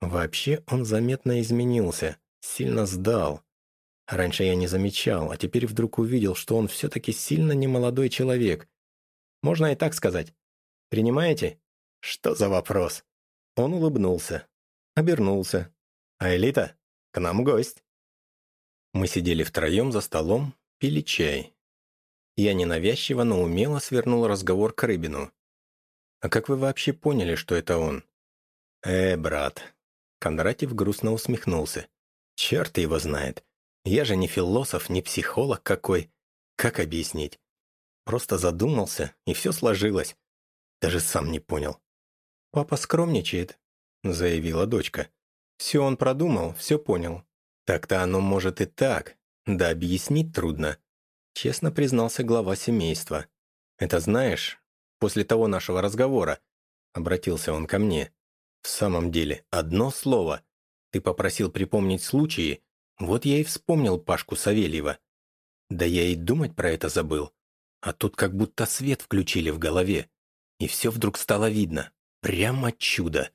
Вообще он заметно изменился, сильно сдал. Раньше я не замечал, а теперь вдруг увидел, что он все-таки сильно немолодой человек. Можно и так сказать. Принимаете? Что за вопрос? Он улыбнулся, обернулся. А Элита, к нам гость. Мы сидели втроем за столом, пили чай. Я ненавязчиво, но умело свернул разговор к Рыбину. «А как вы вообще поняли, что это он?» «Э, брат». Кондратьев грустно усмехнулся. «Черт его знает. Я же не философ, не психолог какой. Как объяснить? Просто задумался, и все сложилось. Даже сам не понял. «Папа скромничает», — заявила дочка. «Все он продумал, все понял». «Так-то оно может и так. Да объяснить трудно», — честно признался глава семейства. «Это знаешь, после того нашего разговора», — обратился он ко мне. «В самом деле, одно слово. Ты попросил припомнить случаи, вот я и вспомнил Пашку Савельева. Да я и думать про это забыл. А тут как будто свет включили в голове. И все вдруг стало видно. Прямо чудо.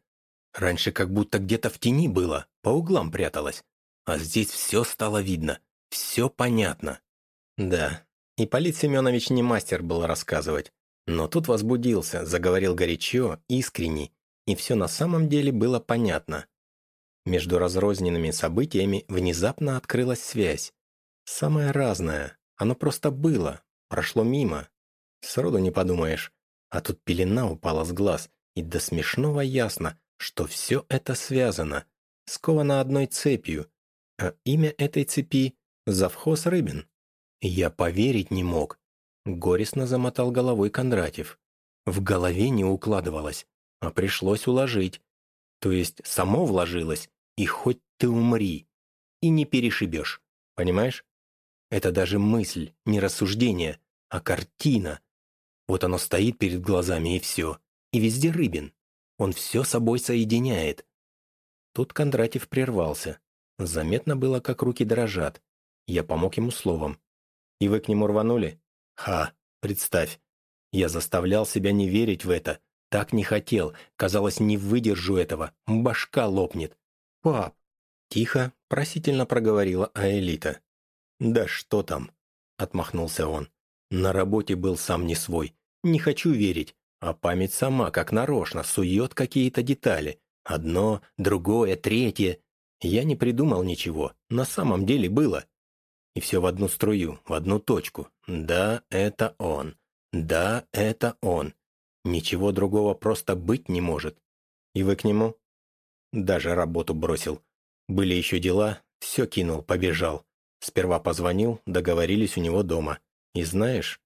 Раньше как будто где-то в тени было, по углам пряталось. А здесь все стало видно. Все понятно. Да, Ипполит Семенович не мастер был рассказывать. Но тут возбудился, заговорил горячо, искренне, и все на самом деле было понятно. Между разрозненными событиями внезапно открылась связь. Самая разная. Оно просто было, прошло мимо. Сроду не подумаешь. А тут пелена упала с глаз, и до смешного ясно, что все это связано, сковано одной цепью, а имя этой цепи — завхоз Рыбин. Я поверить не мог. Горестно замотал головой Кондратьев. В голове не укладывалось, а пришлось уложить. То есть само вложилось, и хоть ты умри, и не перешибешь, понимаешь? Это даже мысль, не рассуждение, а картина. Вот оно стоит перед глазами, и все. И везде Рыбин. Он все собой соединяет. Тут Кондратьев прервался. Заметно было, как руки дрожат. Я помог ему словом. «И вы к нему рванули?» «Ха, представь. Я заставлял себя не верить в это. Так не хотел. Казалось, не выдержу этого. Башка лопнет. «Пап!» — тихо, просительно проговорила Аэлита. «Да что там?» — отмахнулся он. «На работе был сам не свой. Не хочу верить. А память сама, как нарочно, сует какие-то детали. Одно, другое, третье. Я не придумал ничего. На самом деле было. И все в одну струю, в одну точку. Да, это он. Да, это он. Ничего другого просто быть не может. И вы к нему?» Даже работу бросил. Были еще дела, все кинул, побежал. Сперва позвонил, договорились у него дома. И знаешь,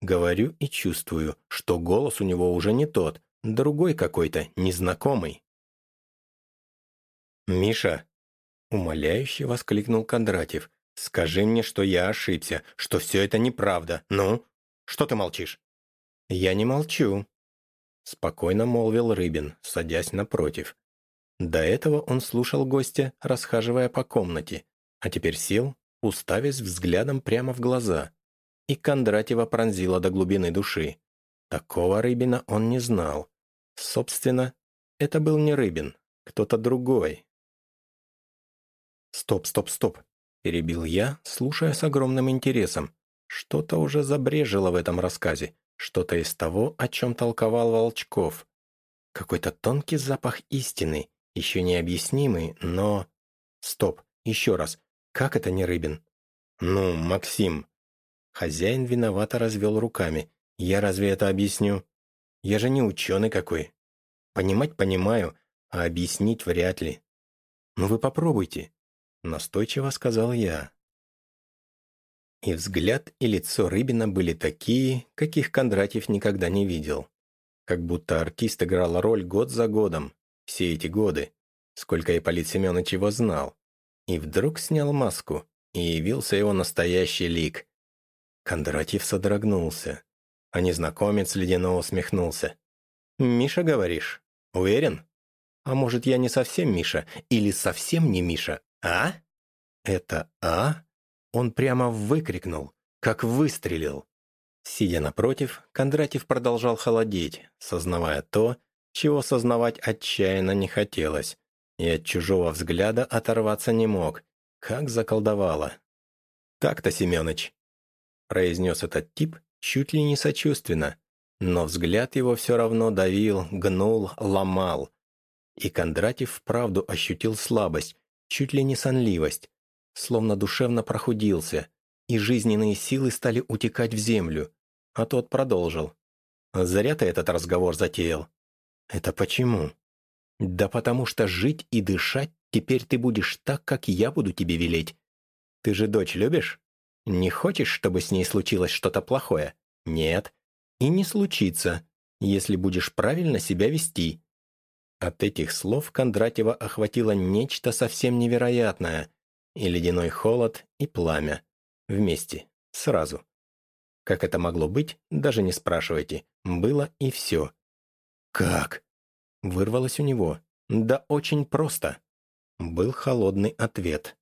говорю и чувствую, что голос у него уже не тот, другой какой-то, незнакомый. «Миша!» — умоляюще воскликнул Кондратьев. «Скажи мне, что я ошибся, что все это неправда. Ну? Что ты молчишь?» «Я не молчу», — спокойно молвил Рыбин, садясь напротив. До этого он слушал гостя, расхаживая по комнате, а теперь сел, уставясь взглядом прямо в глаза. И Кондратьева пронзила до глубины души. Такого Рыбина он не знал. Собственно, это был не Рыбин, кто-то другой. «Стоп, стоп, стоп!» – перебил я, слушая с огромным интересом. Что-то уже забрежило в этом рассказе, что-то из того, о чем толковал Волчков. Какой-то тонкий запах истины, еще необъяснимый, но... Стоп, еще раз. Как это не Рыбин? Ну, Максим. Хозяин виновато развел руками. Я разве это объясню? Я же не ученый какой. Понимать понимаю, а объяснить вряд ли. Ну вы попробуйте. Настойчиво сказал я. И взгляд, и лицо Рыбина были такие, каких Кондратьев никогда не видел. Как будто артист играл роль год за годом, все эти годы, сколько Ипполит Семенович его знал, и вдруг снял маску, и явился его настоящий лик. Кондратьев содрогнулся, а незнакомец ледяно усмехнулся. «Миша, говоришь? Уверен? А может, я не совсем Миша, или совсем не Миша, а?» Это «а» он прямо выкрикнул, как выстрелил. Сидя напротив, Кондратьев продолжал холодеть, сознавая то, чего сознавать отчаянно не хотелось, и от чужого взгляда оторваться не мог, как заколдовало. «Так-то, Семёныч», — произнес этот тип чуть ли не сочувственно, но взгляд его все равно давил, гнул, ломал. И Кондратьев вправду ощутил слабость, чуть ли не сонливость, словно душевно прохудился, и жизненные силы стали утекать в землю. А тот продолжил. «Зря ты этот разговор затеял». «Это почему?» «Да потому что жить и дышать теперь ты будешь так, как я буду тебе велеть. Ты же дочь любишь? Не хочешь, чтобы с ней случилось что-то плохое? Нет. И не случится, если будешь правильно себя вести». От этих слов Кондратьева охватило нечто совсем невероятное. И ледяной холод, и пламя. Вместе. Сразу. Как это могло быть, даже не спрашивайте. Было и все. «Как?» Вырвалось у него. «Да очень просто». Был холодный ответ.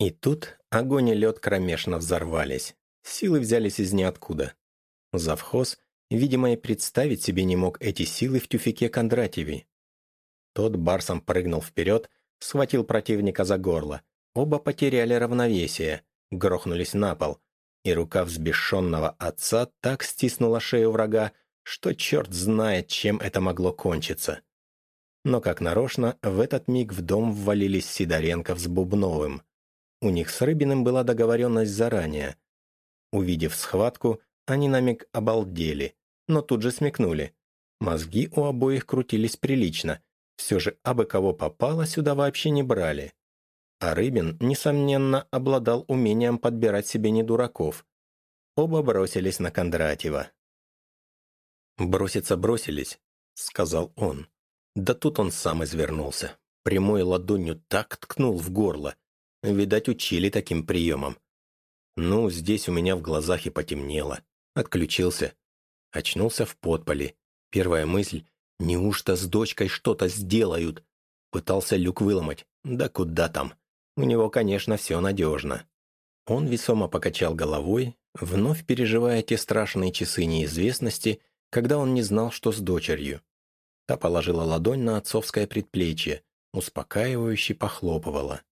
И тут огонь и лед кромешно взорвались. Силы взялись из ниоткуда. Завхоз, видимо, и представить себе не мог эти силы в тюфике Кондратьеве. Тот барсом прыгнул вперед, схватил противника за горло. Оба потеряли равновесие, грохнулись на пол, и рука взбешенного отца так стиснула шею врага, что черт знает, чем это могло кончиться. Но, как нарочно, в этот миг в дом ввалились Сидоренков с Бубновым. У них с Рыбиным была договоренность заранее. Увидев схватку, они на миг обалдели, но тут же смекнули. Мозги у обоих крутились прилично, все же абы кого попало сюда вообще не брали. А Рыбин, несомненно, обладал умением подбирать себе не дураков. Оба бросились на Кондратьева. «Броситься бросились», — сказал он. Да тут он сам извернулся. Прямой ладонью так ткнул в горло. Видать, учили таким приемом. Ну, здесь у меня в глазах и потемнело. Отключился. Очнулся в подполе. Первая мысль — неужто с дочкой что-то сделают? Пытался люк выломать. Да куда там? У него, конечно, все надежно. Он весомо покачал головой, вновь переживая те страшные часы неизвестности, когда он не знал, что с дочерью. Та положила ладонь на отцовское предплечье, успокаивающе похлопывала.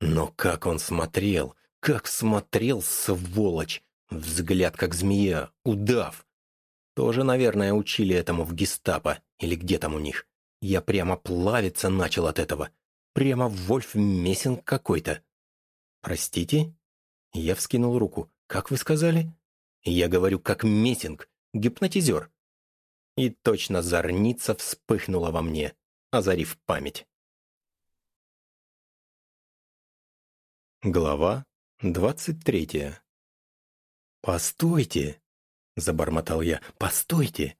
Но как он смотрел, как смотрел, сволочь! Взгляд как змея, удав! Тоже, наверное, учили этому в гестапо, или где там у них. Я прямо плавиться начал от этого. Прямо Вольф Мессинг какой-то. «Простите?» Я вскинул руку. «Как вы сказали?» «Я говорю, как Мессинг, гипнотизер». И точно зорница вспыхнула во мне, озарив память. Глава двадцать третья. «Постойте!» — забормотал я. «Постойте!»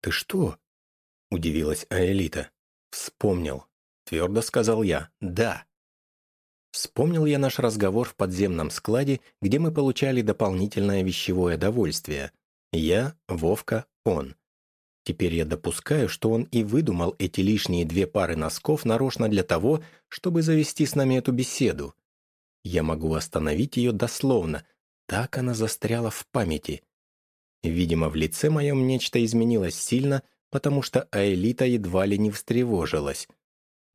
«Ты что?» — удивилась Аэлита. «Вспомнил. Твердо сказал я «да». Вспомнил я наш разговор в подземном складе, где мы получали дополнительное вещевое довольствие. Я, Вовка, он. Теперь я допускаю, что он и выдумал эти лишние две пары носков нарочно для того, чтобы завести с нами эту беседу. Я могу остановить ее дословно, так она застряла в памяти. Видимо, в лице моем нечто изменилось сильно, потому что Аэлита едва ли не встревожилась.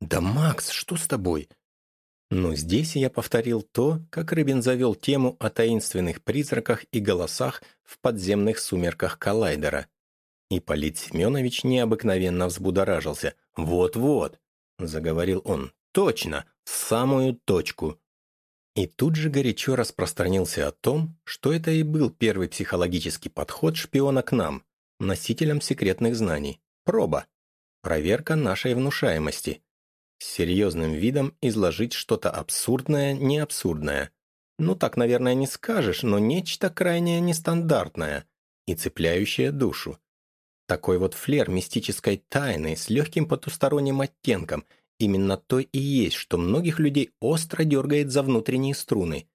«Да, Макс, что с тобой?» Но здесь я повторил то, как Рыбин завел тему о таинственных призраках и голосах в подземных сумерках коллайдера. И Полит Семенович необыкновенно взбудоражился. «Вот-вот», — заговорил он, — «точно, в самую точку». И тут же горячо распространился о том, что это и был первый психологический подход шпиона к нам, носителям секретных знаний. Проба. Проверка нашей внушаемости с серьезным видом изложить что-то абсурдное, не абсурдное. Ну так, наверное, не скажешь, но нечто крайне нестандартное и цепляющее душу. Такой вот флер мистической тайны с легким потусторонним оттенком именно то и есть, что многих людей остро дергает за внутренние струны.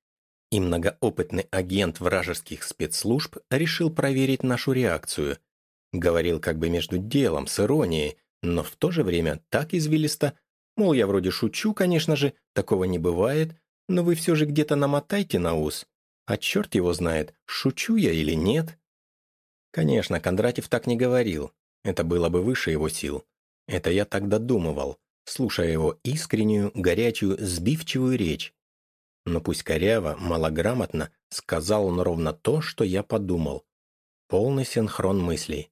И многоопытный агент вражеских спецслужб решил проверить нашу реакцию. Говорил как бы между делом, с иронией, но в то же время так извилисто, Мол, я вроде шучу, конечно же, такого не бывает, но вы все же где-то намотайте на ус. А черт его знает, шучу я или нет. Конечно, Кондратьев так не говорил. Это было бы выше его сил. Это я тогда думывал, слушая его искреннюю, горячую, сбивчивую речь. Но пусть коряво, малограмотно, сказал он ровно то, что я подумал. Полный синхрон мыслей.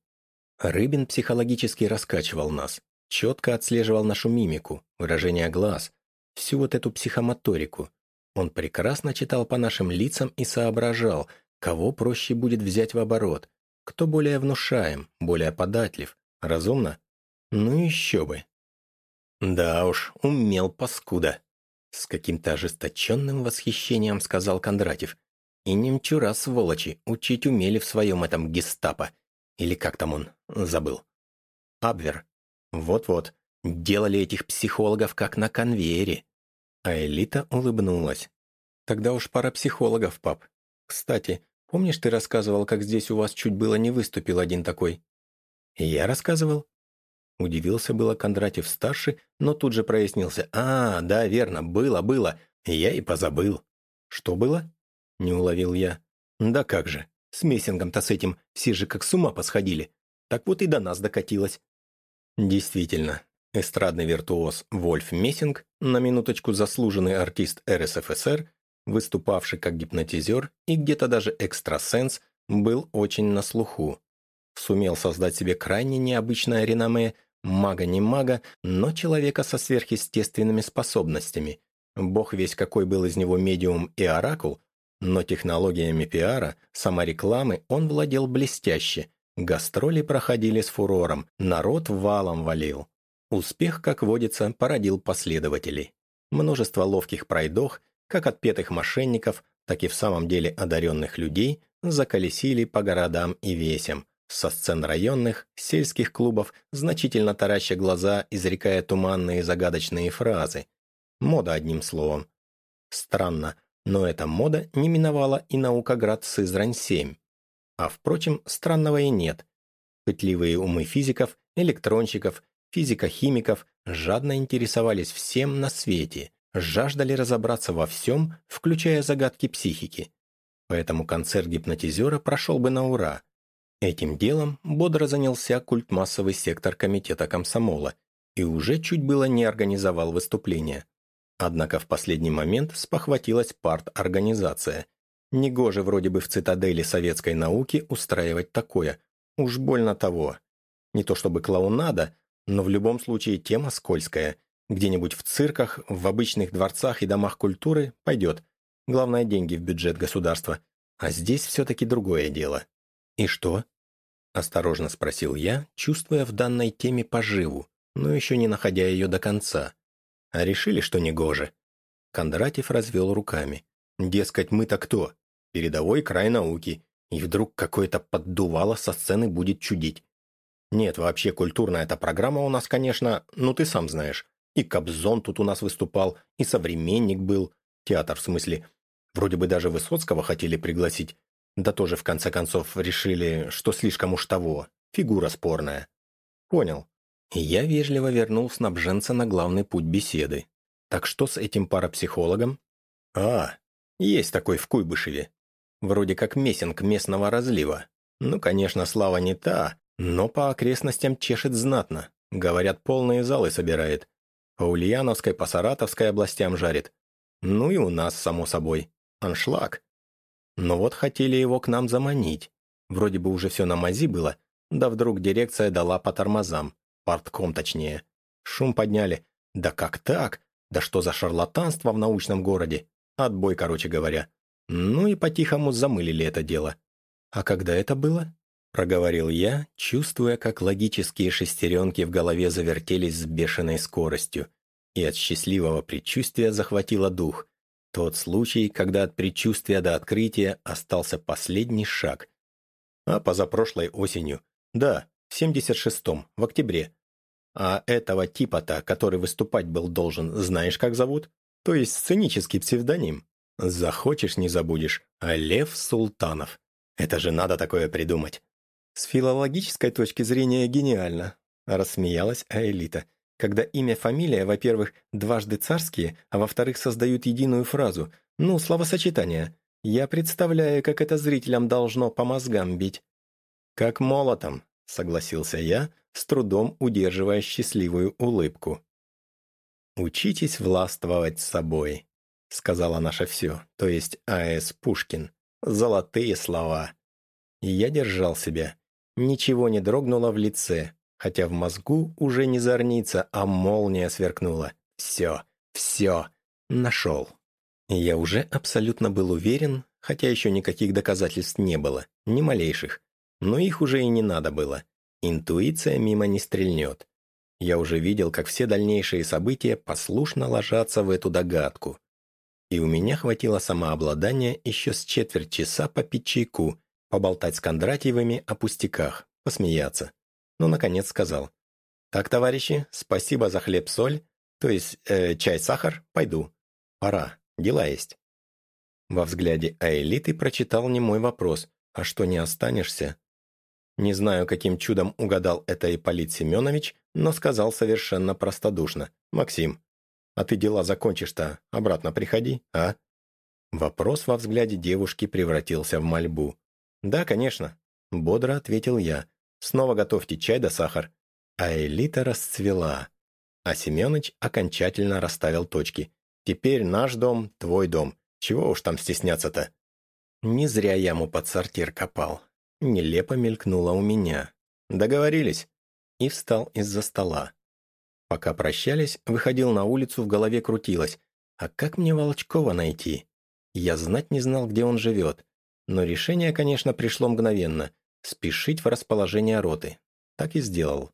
Рыбин психологически раскачивал нас, четко отслеживал нашу мимику, выражение глаз, всю вот эту психомоторику. Он прекрасно читал по нашим лицам и соображал, кого проще будет взять в оборот, кто более внушаем, более податлив, разумно? Ну еще бы. Да уж, умел паскуда. С каким-то ожесточенным восхищением сказал Кондратьев. И немчура, сволочи, учить умели в своем этом гестапо. Или как там он, забыл. Абвер. Вот-вот, делали этих психологов как на конвейере. А Элита улыбнулась. Тогда уж пара психологов, пап. Кстати, помнишь, ты рассказывал, как здесь у вас чуть было не выступил один такой? Я рассказывал? Удивился было Кондратьев-старший, но тут же прояснился. «А, да, верно, было, было. Я и позабыл». «Что было?» — не уловил я. «Да как же. С Мессингом-то с этим все же как с ума посходили. Так вот и до нас докатилось». Действительно, эстрадный виртуоз Вольф Мессинг, на минуточку заслуженный артист РСФСР, выступавший как гипнотизер и где-то даже экстрасенс, был очень на слуху. Сумел создать себе крайне необычное реноме Мага не мага, но человека со сверхъестественными способностями. Бог весь какой был из него медиум и оракул, но технологиями пиара, саморекламы он владел блестяще. Гастроли проходили с фурором, народ валом валил. Успех, как водится, породил последователей. Множество ловких пройдох, как отпетых мошенников, так и в самом деле одаренных людей, заколесили по городам и весям, со сцен районных, сельских клубов, значительно тараща глаза, изрекая туманные загадочные фразы. Мода, одним словом. Странно, но эта мода не миновала и наукоград Сызрань-7. А впрочем, странного и нет. Пытливые умы физиков, электронщиков, физико-химиков жадно интересовались всем на свете, жаждали разобраться во всем, включая загадки психики. Поэтому концерт гипнотизера прошел бы на ура – Этим делом бодро занялся культмассовый сектор комитета комсомола и уже чуть было не организовал выступление. Однако в последний момент спохватилась парт-организация. Негоже вроде бы в цитадели советской науки устраивать такое. Уж больно того. Не то чтобы клоунада, но в любом случае тема скользкая. Где-нибудь в цирках, в обычных дворцах и домах культуры пойдет. Главное, деньги в бюджет государства. А здесь все-таки другое дело. И что? — осторожно спросил я, чувствуя в данной теме поживу, но еще не находя ее до конца. А решили, что негоже. Кондратьев развел руками. Дескать, мы-то кто? Передовой край науки. И вдруг какое-то поддувало со сцены будет чудить. Нет, вообще культурная эта программа у нас, конечно, ну ты сам знаешь. И Кобзон тут у нас выступал, и современник был. Театр, в смысле. Вроде бы даже Высоцкого хотели пригласить. Да тоже в конце концов решили, что слишком уж того, фигура спорная. Понял. я вежливо вернул снабженца на главный путь беседы. Так что с этим парапсихологом? А, есть такой в Куйбышеве. Вроде как месинг местного разлива. Ну, конечно, слава не та, но по окрестностям чешет знатно. Говорят, полные залы собирает. По Ульяновской, по Саратовской областям жарит. Ну и у нас, само собой. Аншлаг. Но вот хотели его к нам заманить. Вроде бы уже все на мази было, да вдруг дирекция дала по тормозам. Портком точнее. Шум подняли. Да как так? Да что за шарлатанство в научном городе? Отбой, короче говоря. Ну и по-тихому замылили это дело. А когда это было? Проговорил я, чувствуя, как логические шестеренки в голове завертелись с бешеной скоростью. И от счастливого предчувствия захватило дух. Тот случай, когда от предчувствия до открытия остался последний шаг. А позапрошлой осенью. Да, в 76-м, в октябре. А этого типа-то, который выступать был должен, знаешь, как зовут? То есть сценический псевдоним. Захочешь, не забудешь. А Лев Султанов. Это же надо такое придумать. С филологической точки зрения гениально, рассмеялась Аэлита когда имя-фамилия, во-первых, дважды царские, а во-вторых, создают единую фразу. Ну, словосочетание. Я представляю, как это зрителям должно по мозгам бить. «Как молотом», — согласился я, с трудом удерживая счастливую улыбку. «Учитесь властвовать собой», — сказала наша все, то есть А.С. Пушкин. Золотые слова. И я держал себя. Ничего не дрогнуло в лице, хотя в мозгу уже не зорница, а молния сверкнула. Все, все, нашел. Я уже абсолютно был уверен, хотя еще никаких доказательств не было, ни малейших. Но их уже и не надо было. Интуиция мимо не стрельнет. Я уже видел, как все дальнейшие события послушно ложатся в эту догадку. И у меня хватило самообладания еще с четверть часа попить чайку, поболтать с Кондратьевыми о пустяках, посмеяться. Но, наконец, сказал. «Так, товарищи, спасибо за хлеб-соль, то есть э, чай-сахар, пойду. Пора, дела есть». Во взгляде Аэлиты прочитал не мой вопрос, а что не останешься? Не знаю, каким чудом угадал это Ипполит Семенович, но сказал совершенно простодушно. «Максим, а ты дела закончишь-то, обратно приходи, а?» Вопрос во взгляде девушки превратился в мольбу. «Да, конечно», — бодро ответил я. «Снова готовьте чай да сахар». А элита расцвела. А Семёныч окончательно расставил точки. «Теперь наш дом, твой дом. Чего уж там стесняться-то?» Не зря яму под сортир копал. Нелепо мелькнуло у меня. «Договорились?» И встал из-за стола. Пока прощались, выходил на улицу, в голове крутилось. А как мне Волчкова найти? Я знать не знал, где он живет. Но решение, конечно, пришло мгновенно. Спешить в расположение роты. Так и сделал.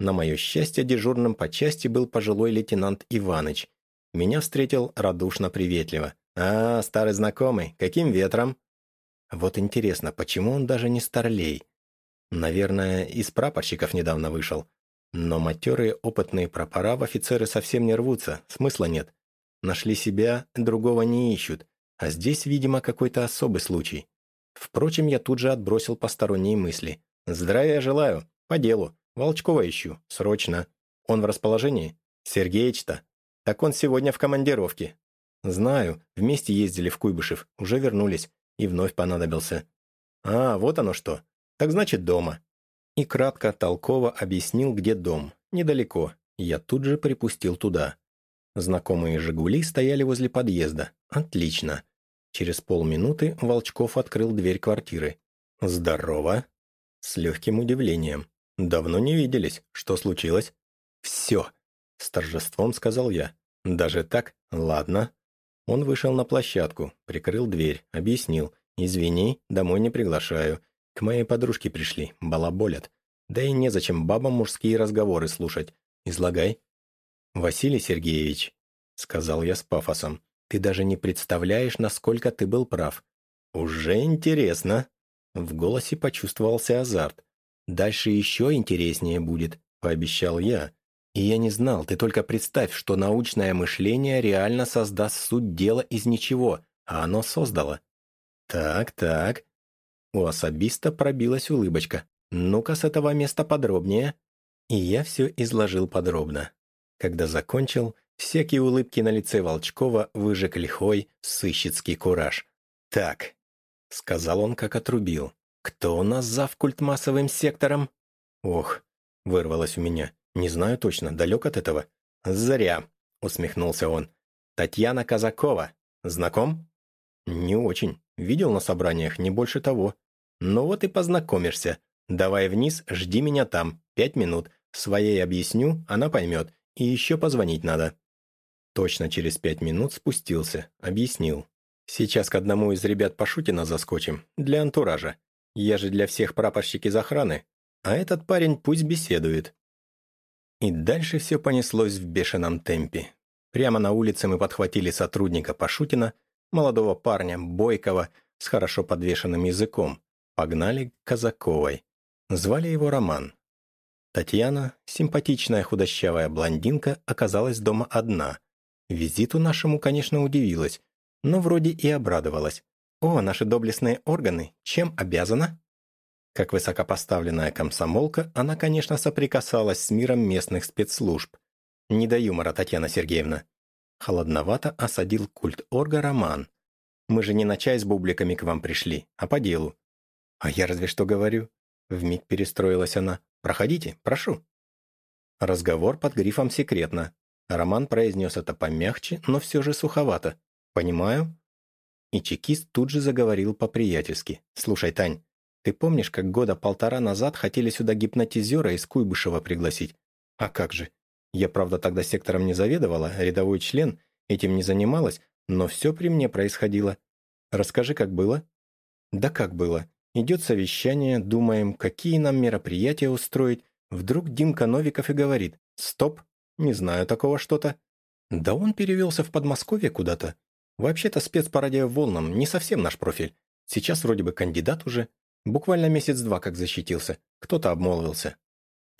На мое счастье, дежурным по части был пожилой лейтенант Иваныч. Меня встретил радушно-приветливо. «А, старый знакомый, каким ветром?» Вот интересно, почему он даже не старлей? Наверное, из прапорщиков недавно вышел. Но матерые опытные прапора в офицеры совсем не рвутся, смысла нет. Нашли себя, другого не ищут, а здесь, видимо, какой-то особый случай. Впрочем, я тут же отбросил посторонние мысли. «Здравия желаю. По делу. Волчкова ищу. Срочно. Он в расположении? Сергеич-то? Так он сегодня в командировке». «Знаю. Вместе ездили в Куйбышев. Уже вернулись. И вновь понадобился». «А, вот оно что. Так значит, дома и кратко, толково объяснил, где дом. Недалеко. Я тут же припустил туда. Знакомые «Жигули» стояли возле подъезда. Отлично. Через полминуты Волчков открыл дверь квартиры. «Здорово!» С легким удивлением. «Давно не виделись. Что случилось?» «Все!» С торжеством сказал я. «Даже так? Ладно». Он вышел на площадку, прикрыл дверь, объяснил. «Извини, домой не приглашаю. Моей подружке пришли, балаболят. Да и незачем бабам мужские разговоры слушать. Излагай. «Василий Сергеевич», — сказал я с пафосом, «ты даже не представляешь, насколько ты был прав. Уже интересно». В голосе почувствовался азарт. «Дальше еще интереснее будет», — пообещал я. «И я не знал, ты только представь, что научное мышление реально создаст суть дела из ничего, а оно создало». «Так, так», у особиста пробилась улыбочка. «Ну-ка с этого места подробнее». И я все изложил подробно. Когда закончил, всякие улыбки на лице Волчкова выжег лихой сыщицкий кураж. «Так», — сказал он, как отрубил, — «кто у нас зав культмассовым сектором?» «Ох», — вырвалось у меня, — «не знаю точно, далек от этого». «Зря», — усмехнулся он. «Татьяна Казакова. Знаком?» «Не очень. Видел на собраниях, не больше того. Ну вот и познакомишься. Давай вниз, жди меня там. Пять минут. Своей объясню, она поймет. И еще позвонить надо». Точно через пять минут спустился, объяснил. «Сейчас к одному из ребят Пашутина заскочим. Для антуража. Я же для всех прапорщик из охраны. А этот парень пусть беседует». И дальше все понеслось в бешеном темпе. Прямо на улице мы подхватили сотрудника Пашутина, молодого парня, бойкого, с хорошо подвешенным языком, погнали к Казаковой. Звали его Роман. Татьяна, симпатичная худощавая блондинка, оказалась дома одна. Визиту нашему, конечно, удивилась, но вроде и обрадовалась. «О, наши доблестные органы, чем обязана?» Как высокопоставленная комсомолка, она, конечно, соприкасалась с миром местных спецслужб. Не до юмора, Татьяна Сергеевна. Холодновато осадил культ Орга Роман. «Мы же не на чай с бубликами к вам пришли, а по делу». «А я разве что говорю». Вмиг перестроилась она. «Проходите, прошу». Разговор под грифом «секретно». Роман произнес это помягче, но все же суховато. «Понимаю?» И чекист тут же заговорил по-приятельски. «Слушай, Тань, ты помнишь, как года полтора назад хотели сюда гипнотизера из Куйбышева пригласить? А как же? Я, правда, тогда сектором не заведовала, рядовой член, этим не занималась, но все при мне происходило. Расскажи, как было?» «Да как было. Идет совещание, думаем, какие нам мероприятия устроить. Вдруг Димка Новиков и говорит «Стоп, не знаю такого что-то». Да он перевелся в Подмосковье куда-то. Вообще-то спец по радиоволнам, не совсем наш профиль. Сейчас вроде бы кандидат уже. Буквально месяц-два как защитился. Кто-то обмолвился.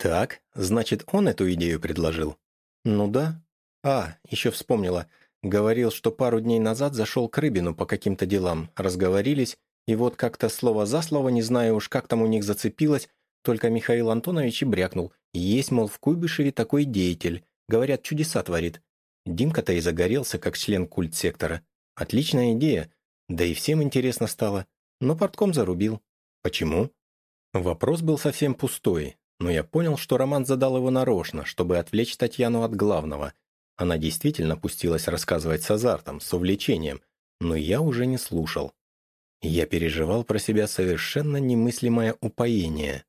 Так, значит, он эту идею предложил? Ну да. А, еще вспомнила. Говорил, что пару дней назад зашел к Рыбину по каким-то делам, разговорились, и вот как-то слово за слово, не знаю уж, как там у них зацепилось, только Михаил Антонович и брякнул. Есть, мол, в Куйбышеве такой деятель. Говорят, чудеса творит. Димка-то и загорелся, как член культ-сектора. Отличная идея. Да и всем интересно стало. Но портком зарубил. Почему? Вопрос был совсем пустой, но я понял, что Роман задал его нарочно, чтобы отвлечь Татьяну от главного, она действительно пустилась рассказывать с азартом, с увлечением, но я уже не слушал. Я переживал про себя совершенно немыслимое упоение.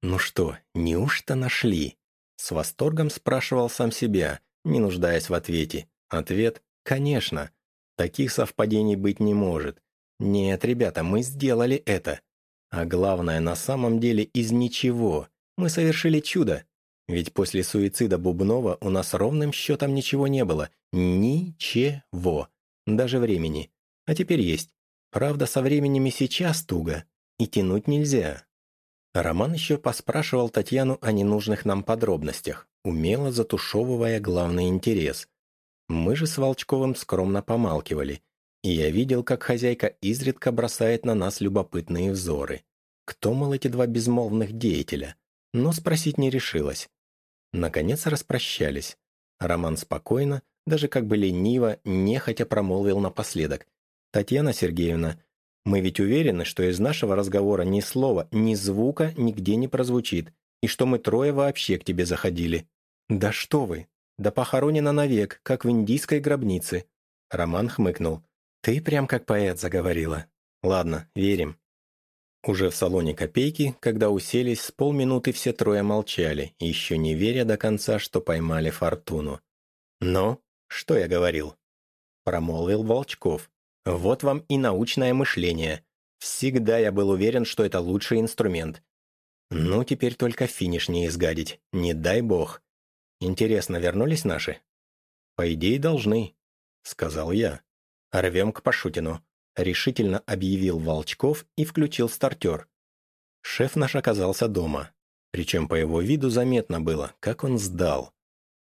«Ну что, неужто нашли?» С восторгом спрашивал сам себя, не нуждаясь в ответе. Ответ «Конечно». Таких совпадений быть не может. Нет, ребята, мы сделали это. А главное, на самом деле из ничего. Мы совершили чудо. Ведь после суицида Бубнова у нас ровным счетом ничего не было. Ничего. Даже времени. А теперь есть. Правда, со временем и сейчас туго. И тянуть нельзя. Роман еще поспрашивал Татьяну о ненужных нам подробностях, умело затушевывая главный интерес. Мы же с Волчковым скромно помалкивали, и я видел, как хозяйка изредка бросает на нас любопытные взоры. Кто, мол, эти два безмолвных деятеля? Но спросить не решилась. Наконец распрощались. Роман спокойно, даже как бы лениво, нехотя промолвил напоследок. «Татьяна Сергеевна, мы ведь уверены, что из нашего разговора ни слова, ни звука нигде не прозвучит, и что мы трое вообще к тебе заходили». «Да что вы! Да похоронено навек, как в индийской гробнице». Роман хмыкнул. «Ты прям как поэт заговорила. Ладно, верим. Уже в салоне «Копейки», когда уселись, с полминуты все трое молчали, еще не веря до конца, что поймали фортуну. «Ну, что я говорил?» Промолвил Волчков. «Вот вам и научное мышление. Всегда я был уверен, что это лучший инструмент. Ну, теперь только финиш не изгадить, не дай бог. Интересно, вернулись наши?» «По идее, должны», — сказал я. «Рвем к Пашутину решительно объявил Волчков и включил стартер. Шеф наш оказался дома, причем по его виду заметно было, как он сдал.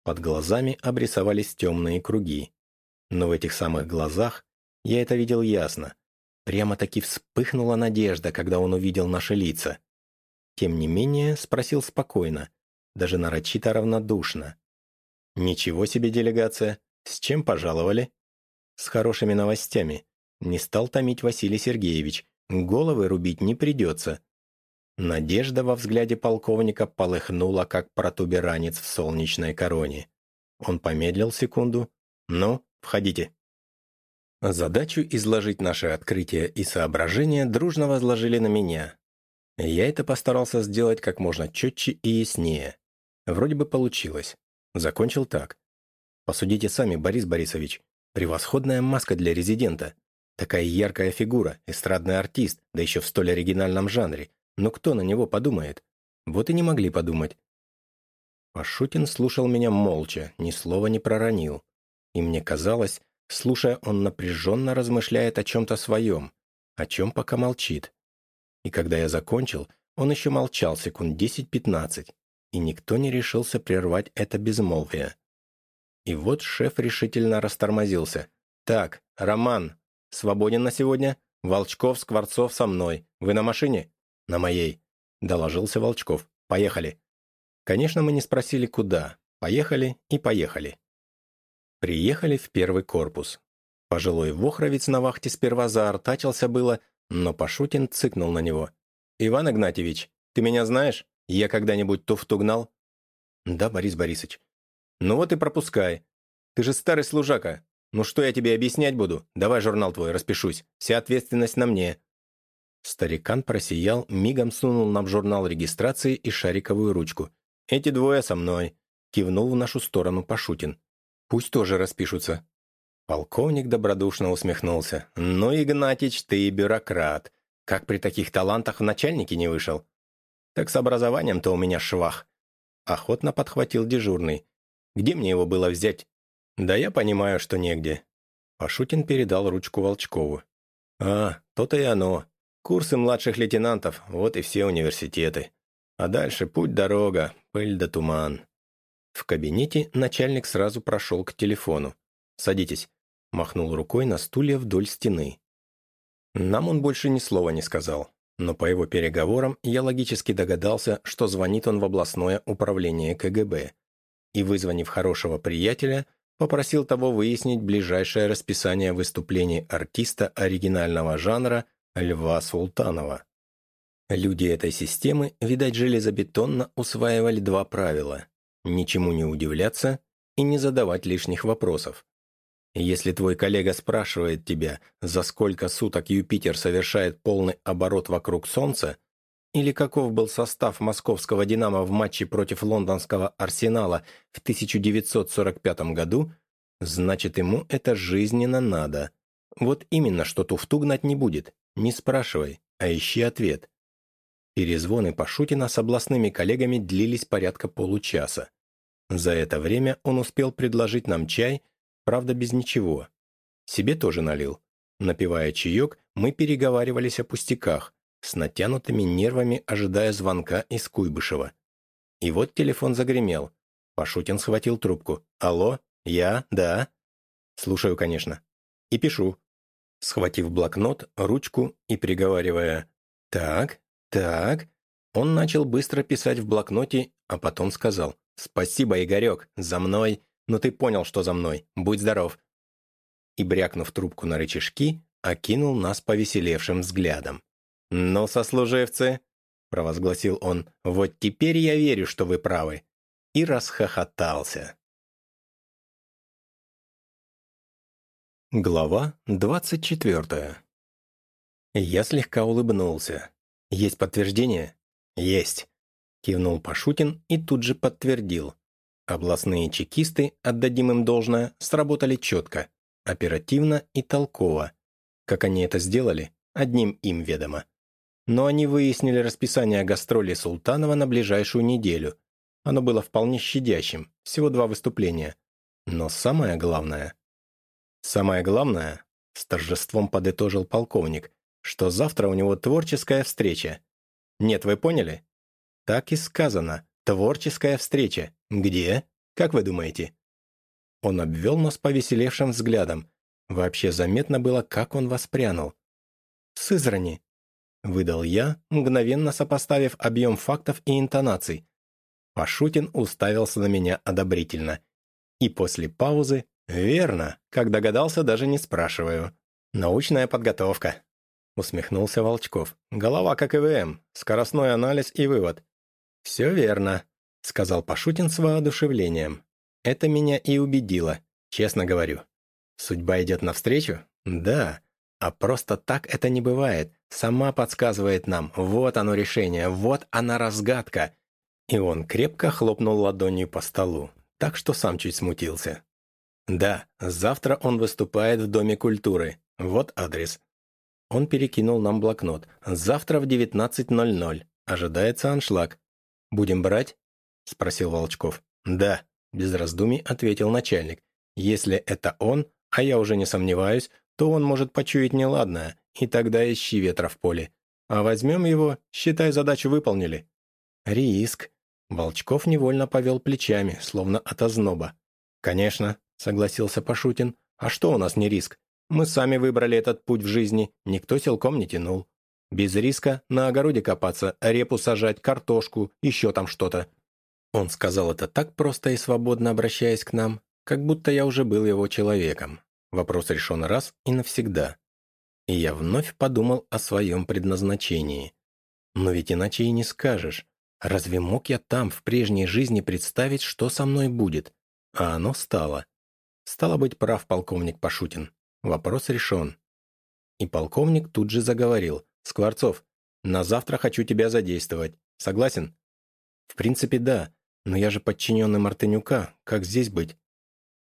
Под глазами обрисовались темные круги. Но в этих самых глазах я это видел ясно. Прямо-таки вспыхнула надежда, когда он увидел наши лица. Тем не менее, спросил спокойно, даже нарочито равнодушно. «Ничего себе делегация! С чем пожаловали?» «С хорошими новостями», не стал томить Василий Сергеевич. Головы рубить не придется. Надежда во взгляде полковника полыхнула, как протуберанец в солнечной короне. Он помедлил секунду. «Ну, входите». Задачу изложить наше открытие и соображения дружно возложили на меня. Я это постарался сделать как можно четче и яснее. Вроде бы получилось. Закончил так. Посудите сами, Борис Борисович. Превосходная маска для резидента. Такая яркая фигура, эстрадный артист, да еще в столь оригинальном жанре. Но кто на него подумает? Вот и не могли подумать. Пашутин слушал меня молча, ни слова не проронил. И мне казалось, слушая, он напряженно размышляет о чем-то своем, о чем пока молчит. И когда я закончил, он еще молчал секунд 10-15, и никто не решился прервать это безмолвие. И вот шеф решительно растормозился. «Так, Роман, «Свободен на сегодня. Волчков, Скворцов со мной. Вы на машине?» «На моей», — доложился Волчков. «Поехали». Конечно, мы не спросили, куда. Поехали и поехали. Приехали в первый корпус. Пожилой вохровец на вахте сперва заортачился было, но Пашутин цыкнул на него. «Иван Игнатьевич, Ты меня знаешь? Я когда-нибудь туфту гнал?» «Да, Борис Борисович». «Ну вот и пропускай. Ты же старый служака. Ну что я тебе объяснять буду? Давай журнал твой, распишусь. Вся ответственность на мне». Старикан просиял, мигом сунул нам журнал регистрации и шариковую ручку. «Эти двое со мной», — кивнул в нашу сторону Пашутин. «Пусть тоже распишутся». Полковник добродушно усмехнулся. «Ну, Игнатич, ты бюрократ. Как при таких талантах в начальнике не вышел?» «Так с образованием-то у меня швах». Охотно подхватил дежурный. «Где мне его было взять?» «Да я понимаю, что негде». Пашутин передал ручку Волчкову. «А, то-то и оно. Курсы младших лейтенантов, вот и все университеты. А дальше путь-дорога, пыль да туман». В кабинете начальник сразу прошел к телефону. «Садитесь», — махнул рукой на стуле вдоль стены. Нам он больше ни слова не сказал, но по его переговорам я логически догадался, что звонит он в областное управление КГБ. И, вызвонив хорошего приятеля, попросил того выяснить ближайшее расписание выступлений артиста оригинального жанра Льва Султанова. Люди этой системы, видать, железобетонно усваивали два правила – ничему не удивляться и не задавать лишних вопросов. Если твой коллега спрашивает тебя, за сколько суток Юпитер совершает полный оборот вокруг Солнца, или каков был состав московского «Динамо» в матче против лондонского «Арсенала» в 1945 году, значит, ему это жизненно надо. Вот именно, что туфту гнать не будет. Не спрашивай, а ищи ответ. Перезвоны Пашутина с областными коллегами длились порядка получаса. За это время он успел предложить нам чай, правда, без ничего. Себе тоже налил. Напивая чаек, мы переговаривались о пустяках, с натянутыми нервами ожидая звонка из Куйбышева. И вот телефон загремел. Пашутин схватил трубку. «Алло? Я? Да?» «Слушаю, конечно. И пишу». Схватив блокнот, ручку и приговаривая «Так, так», он начал быстро писать в блокноте, а потом сказал «Спасибо, Игорек, за мной. Ну ты понял, что за мной. Будь здоров». И, брякнув трубку на рычажки, окинул нас повеселевшим взглядом. «Ну, сослуживцы», — провозгласил он, — «вот теперь я верю, что вы правы». И расхохотался. Глава двадцать четвертая. Я слегка улыбнулся. «Есть подтверждение?» «Есть», — кивнул Пашутин и тут же подтвердил. Областные чекисты, отдадим им должное, сработали четко, оперативно и толково. Как они это сделали, одним им ведомо но они выяснили расписание гастролей Султанова на ближайшую неделю. Оно было вполне щадящим, всего два выступления. Но самое главное... Самое главное, с торжеством подытожил полковник, что завтра у него творческая встреча. Нет, вы поняли? Так и сказано. Творческая встреча. Где? Как вы думаете? Он обвел нас повеселевшим взглядом. Вообще заметно было, как он воспрянул. «Сызрани», Выдал я, мгновенно сопоставив объем фактов и интонаций. Пашутин уставился на меня одобрительно. И после паузы «Верно, как догадался, даже не спрашиваю. Научная подготовка», — усмехнулся Волчков. «Голова как ИВМ, скоростной анализ и вывод». «Все верно», — сказал Пашутин с воодушевлением. «Это меня и убедило, честно говорю. Судьба идет навстречу? Да. А просто так это не бывает. Сама подсказывает нам, вот оно решение, вот она разгадка. И он крепко хлопнул ладонью по столу, так что сам чуть смутился. Да, завтра он выступает в Доме культуры. Вот адрес. Он перекинул нам блокнот. Завтра в 19.00. Ожидается аншлаг. Будем брать? Спросил Волчков. Да, без раздумий ответил начальник. Если это он, а я уже не сомневаюсь, то он может почуять неладное, и тогда ищи ветра в поле. А возьмем его, считай, задачу выполнили». «Риск». Волчков невольно повел плечами, словно от озноба. «Конечно», — согласился Пашутин. «А что у нас не риск? Мы сами выбрали этот путь в жизни, никто силком не тянул. Без риска на огороде копаться, репу сажать, картошку, еще там что-то». Он сказал это так просто и свободно обращаясь к нам, как будто я уже был его человеком. Вопрос решен раз и навсегда. И я вновь подумал о своем предназначении. Но ведь иначе и не скажешь. Разве мог я там, в прежней жизни, представить, что со мной будет? А оно стало. Стало быть, прав полковник Пашутин. Вопрос решен. И полковник тут же заговорил. «Скворцов, на завтра хочу тебя задействовать. Согласен?» «В принципе, да. Но я же подчиненный Мартынюка. Как здесь быть?»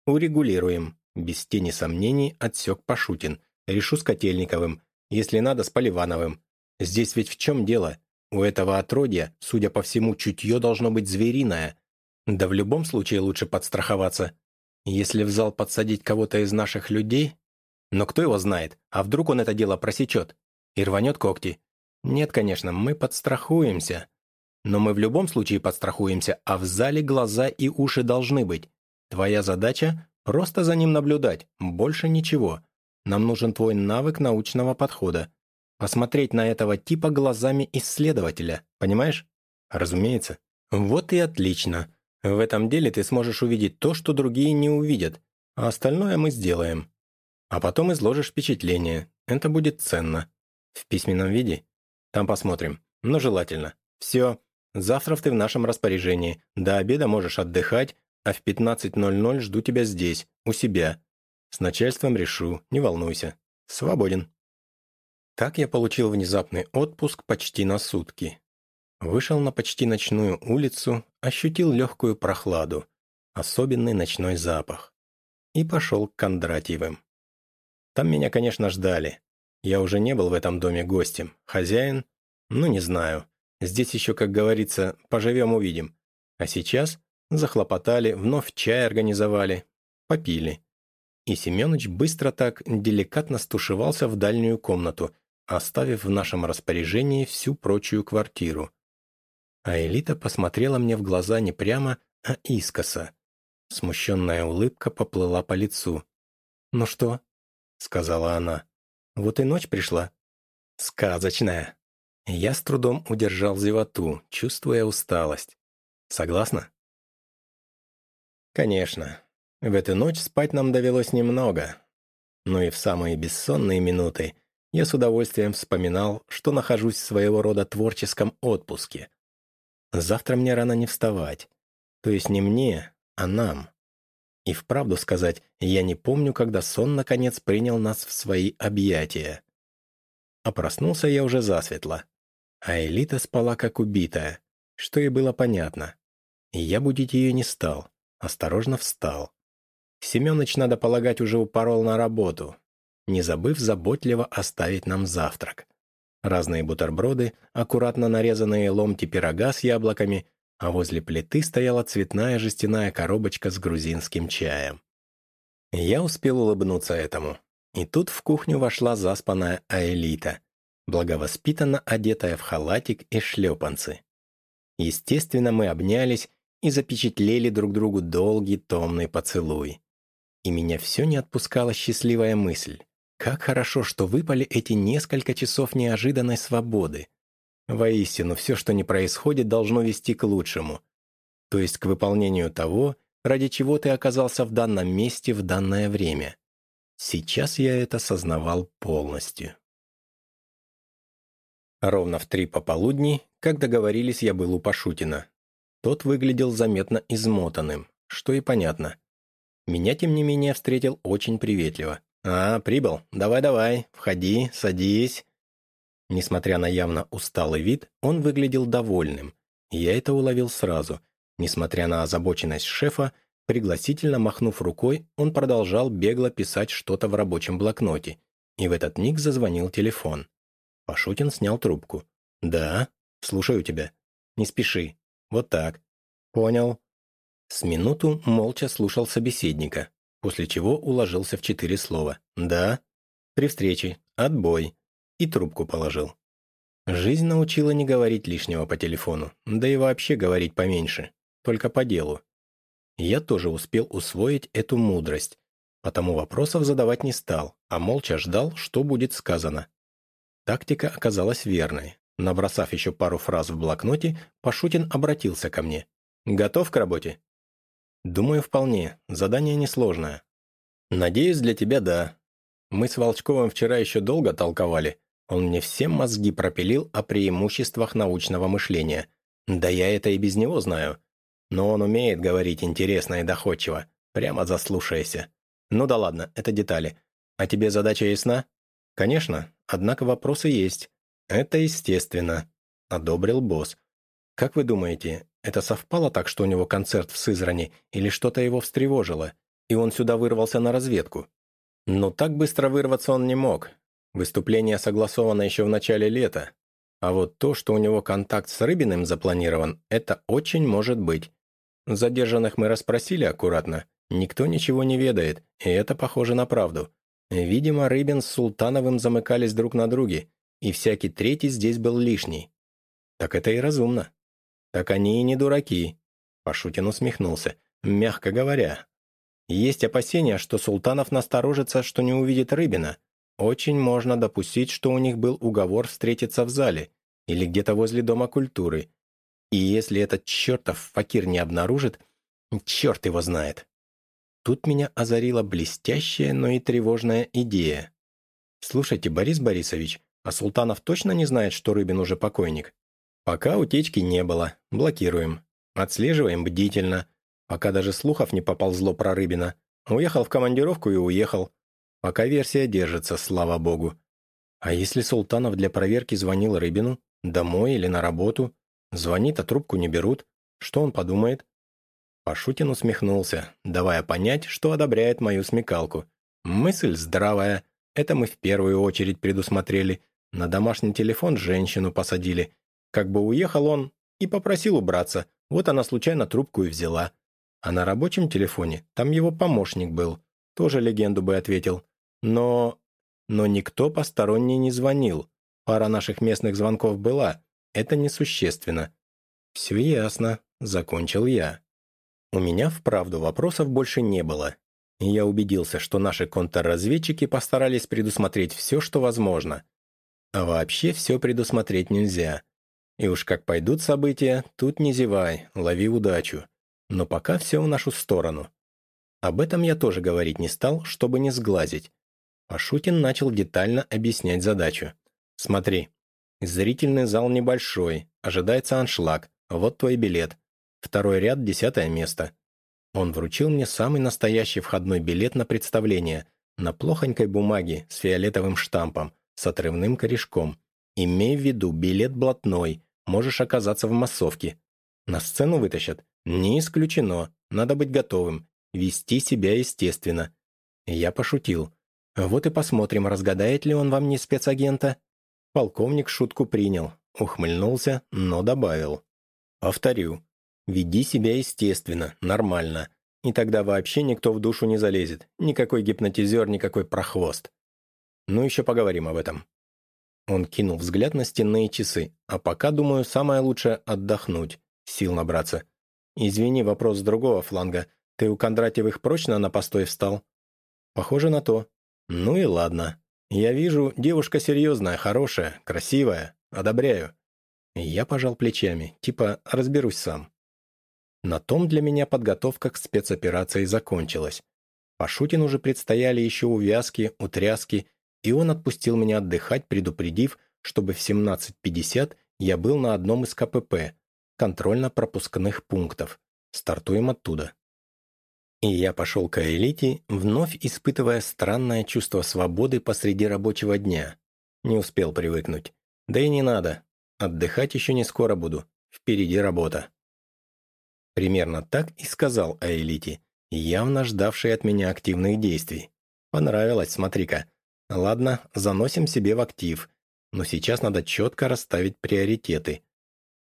«Урегулируем», — без тени сомнений отсек Пашутин. «Решу с Котельниковым. Если надо, с Поливановым. Здесь ведь в чем дело? У этого отродья, судя по всему, чутье должно быть звериное. Да в любом случае лучше подстраховаться. Если в зал подсадить кого-то из наших людей... Но кто его знает? А вдруг он это дело просечет? И рванет когти? Нет, конечно, мы подстрахуемся. Но мы в любом случае подстрахуемся, а в зале глаза и уши должны быть. Твоя задача — просто за ним наблюдать, больше ничего. Нам нужен твой навык научного подхода. Посмотреть на этого типа глазами исследователя, понимаешь? Разумеется. Вот и отлично. В этом деле ты сможешь увидеть то, что другие не увидят, а остальное мы сделаем. А потом изложишь впечатление. Это будет ценно. В письменном виде? Там посмотрим. Но желательно. Все. Завтра ты в нашем распоряжении. До обеда можешь отдыхать, а в 15.00 жду тебя здесь, у себя. С начальством решу, не волнуйся. Свободен. Так я получил внезапный отпуск почти на сутки. Вышел на почти ночную улицу, ощутил легкую прохладу, особенный ночной запах. И пошел к Кондратьевым. Там меня, конечно, ждали. Я уже не был в этом доме гостем. Хозяин? Ну, не знаю. Здесь еще, как говорится, поживем-увидим. А сейчас захлопотали, вновь чай организовали, попили. И Семенович быстро так деликатно стушевался в дальнюю комнату, оставив в нашем распоряжении всю прочую квартиру. А Элита посмотрела мне в глаза не прямо, а искоса. Смущенная улыбка поплыла по лицу. «Ну что?» — сказала она. «Вот и ночь пришла». «Сказочная». Я с трудом удержал зевоту, чувствуя усталость. «Согласна?» «Конечно. В эту ночь спать нам довелось немного. Но и в самые бессонные минуты я с удовольствием вспоминал, что нахожусь в своего рода творческом отпуске. Завтра мне рано не вставать. То есть не мне, а нам. И вправду сказать, я не помню, когда сон наконец принял нас в свои объятия. А проснулся я уже засветло. А Элита спала как убитая, что и было понятно. И я будить ее не стал осторожно встал. Семёныч, надо полагать, уже упорол на работу, не забыв заботливо оставить нам завтрак. Разные бутерброды, аккуратно нарезанные ломти пирога с яблоками, а возле плиты стояла цветная жестяная коробочка с грузинским чаем. Я успел улыбнуться этому. И тут в кухню вошла заспанная Аэлита, благовоспитанно одетая в халатик и шлепанцы. Естественно, мы обнялись и запечатлели друг другу долгий томный поцелуй. И меня все не отпускала счастливая мысль. Как хорошо, что выпали эти несколько часов неожиданной свободы. Воистину, все, что не происходит, должно вести к лучшему. То есть к выполнению того, ради чего ты оказался в данном месте в данное время. Сейчас я это сознавал полностью. Ровно в три пополудни, как договорились, я был у Пашутина. Тот выглядел заметно измотанным, что и понятно. Меня, тем не менее, встретил очень приветливо. «А, прибыл. Давай-давай, входи, садись». Несмотря на явно усталый вид, он выглядел довольным. Я это уловил сразу. Несмотря на озабоченность шефа, пригласительно махнув рукой, он продолжал бегло писать что-то в рабочем блокноте. И в этот миг зазвонил телефон. Пашутин снял трубку. «Да, слушаю тебя. Не спеши. Вот так. Понял. С минуту молча слушал собеседника, после чего уложился в четыре слова. Да. При встрече. Отбой. И трубку положил. Жизнь научила не говорить лишнего по телефону, да и вообще говорить поменьше, только по делу. Я тоже успел усвоить эту мудрость, потому вопросов задавать не стал, а молча ждал, что будет сказано. Тактика оказалась верной. Набросав еще пару фраз в блокноте, Пашутин обратился ко мне. «Готов к работе?» «Думаю, вполне. Задание несложное». «Надеюсь, для тебя да. Мы с Волчковым вчера еще долго толковали, Он мне все мозги пропилил о преимуществах научного мышления. Да я это и без него знаю. Но он умеет говорить интересно и доходчиво. Прямо заслушайся. Ну да ладно, это детали. А тебе задача ясна? Конечно, однако вопросы есть. Это естественно, одобрил босс. Как вы думаете, это совпало так, что у него концерт в Сызрани, или что-то его встревожило, и он сюда вырвался на разведку? Но так быстро вырваться он не мог. Выступление согласовано еще в начале лета. А вот то, что у него контакт с Рыбиным запланирован, это очень может быть. Задержанных мы расспросили аккуратно. Никто ничего не ведает, и это похоже на правду. Видимо, Рыбин с Султановым замыкались друг на друге, и всякий третий здесь был лишний. Так это и разумно. Так они и не дураки. Пашутин усмехнулся. Мягко говоря. Есть опасения, что Султанов насторожится, что не увидит Рыбина. Очень можно допустить, что у них был уговор встретиться в зале или где-то возле Дома культуры. И если этот чертов факир не обнаружит, черт его знает. Тут меня озарила блестящая, но и тревожная идея. «Слушайте, Борис Борисович, а Султанов точно не знает, что Рыбин уже покойник?» «Пока утечки не было. Блокируем. Отслеживаем бдительно. Пока даже слухов не поползло про Рыбина. Уехал в командировку и уехал. Пока версия держится, слава богу. А если Султанов для проверки звонил Рыбину? Домой или на работу? Звонит, а трубку не берут. Что он подумает? Пашутин усмехнулся, давая понять, что одобряет мою смекалку. Мысль здравая. Это мы в первую очередь предусмотрели. На домашний телефон женщину посадили. Как бы уехал он и попросил убраться. Вот она случайно трубку и взяла. А на рабочем телефоне там его помощник был. Тоже легенду бы ответил. Но... Но никто посторонний не звонил. Пара наших местных звонков была. Это несущественно. «Все ясно», — закончил я. У меня, вправду, вопросов больше не было. Я убедился, что наши контрразведчики постарались предусмотреть все, что возможно. А вообще все предусмотреть нельзя. И уж как пойдут события, тут не зевай, лови удачу но пока все в нашу сторону. Об этом я тоже говорить не стал, чтобы не сглазить. Пашутин начал детально объяснять задачу. «Смотри, зрительный зал небольшой, ожидается аншлаг, вот твой билет. Второй ряд, десятое место». Он вручил мне самый настоящий входной билет на представление, на плохонькой бумаге с фиолетовым штампом, с отрывным корешком. Имей в виду, билет блатной, можешь оказаться в массовке. На сцену вытащат, «Не исключено. Надо быть готовым. Вести себя естественно». Я пошутил. «Вот и посмотрим, разгадает ли он вам не спецагента». Полковник шутку принял, ухмыльнулся, но добавил. «Повторю. Веди себя естественно, нормально. И тогда вообще никто в душу не залезет. Никакой гипнотизер, никакой прохвост. Ну, еще поговорим об этом». Он кинул взгляд на стенные часы. «А пока, думаю, самое лучшее — отдохнуть, сил набраться. «Извини, вопрос с другого фланга. Ты у Кондратьевых прочно на постой встал?» «Похоже на то». «Ну и ладно. Я вижу, девушка серьезная, хорошая, красивая. Одобряю». Я пожал плечами, типа разберусь сам. На том для меня подготовка к спецоперации закончилась. Пашутин уже предстояли еще увязки, утряски, и он отпустил меня отдыхать, предупредив, чтобы в 17.50 я был на одном из КПП, контрольно-пропускных пунктов. Стартуем оттуда. И я пошел к элите, вновь испытывая странное чувство свободы посреди рабочего дня. Не успел привыкнуть. Да и не надо. Отдыхать еще не скоро буду. Впереди работа. Примерно так и сказал о элите, явно ждавший от меня активных действий. Понравилось, смотри-ка. Ладно, заносим себе в актив. Но сейчас надо четко расставить приоритеты.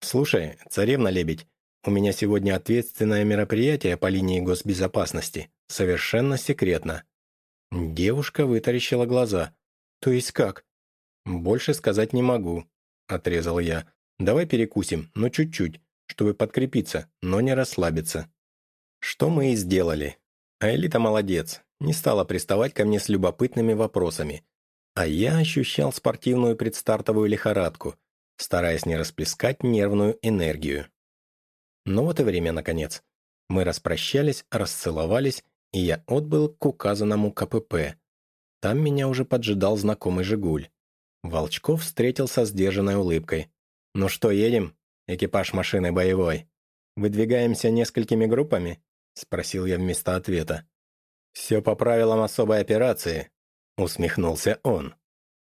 «Слушай, царевна-лебедь, у меня сегодня ответственное мероприятие по линии госбезопасности. Совершенно секретно». Девушка вытаращила глаза. «То есть как?» «Больше сказать не могу», — отрезал я. «Давай перекусим, но чуть-чуть, чтобы подкрепиться, но не расслабиться». Что мы и сделали. А Элита молодец, не стала приставать ко мне с любопытными вопросами. А я ощущал спортивную предстартовую лихорадку — стараясь не расплескать нервную энергию. Ну вот и время, наконец. Мы распрощались, расцеловались, и я отбыл к указанному КПП. Там меня уже поджидал знакомый «Жигуль». Волчков встретился сдержанной улыбкой. «Ну что, едем? Экипаж машины боевой. Выдвигаемся несколькими группами?» — спросил я вместо ответа. «Все по правилам особой операции», — усмехнулся он.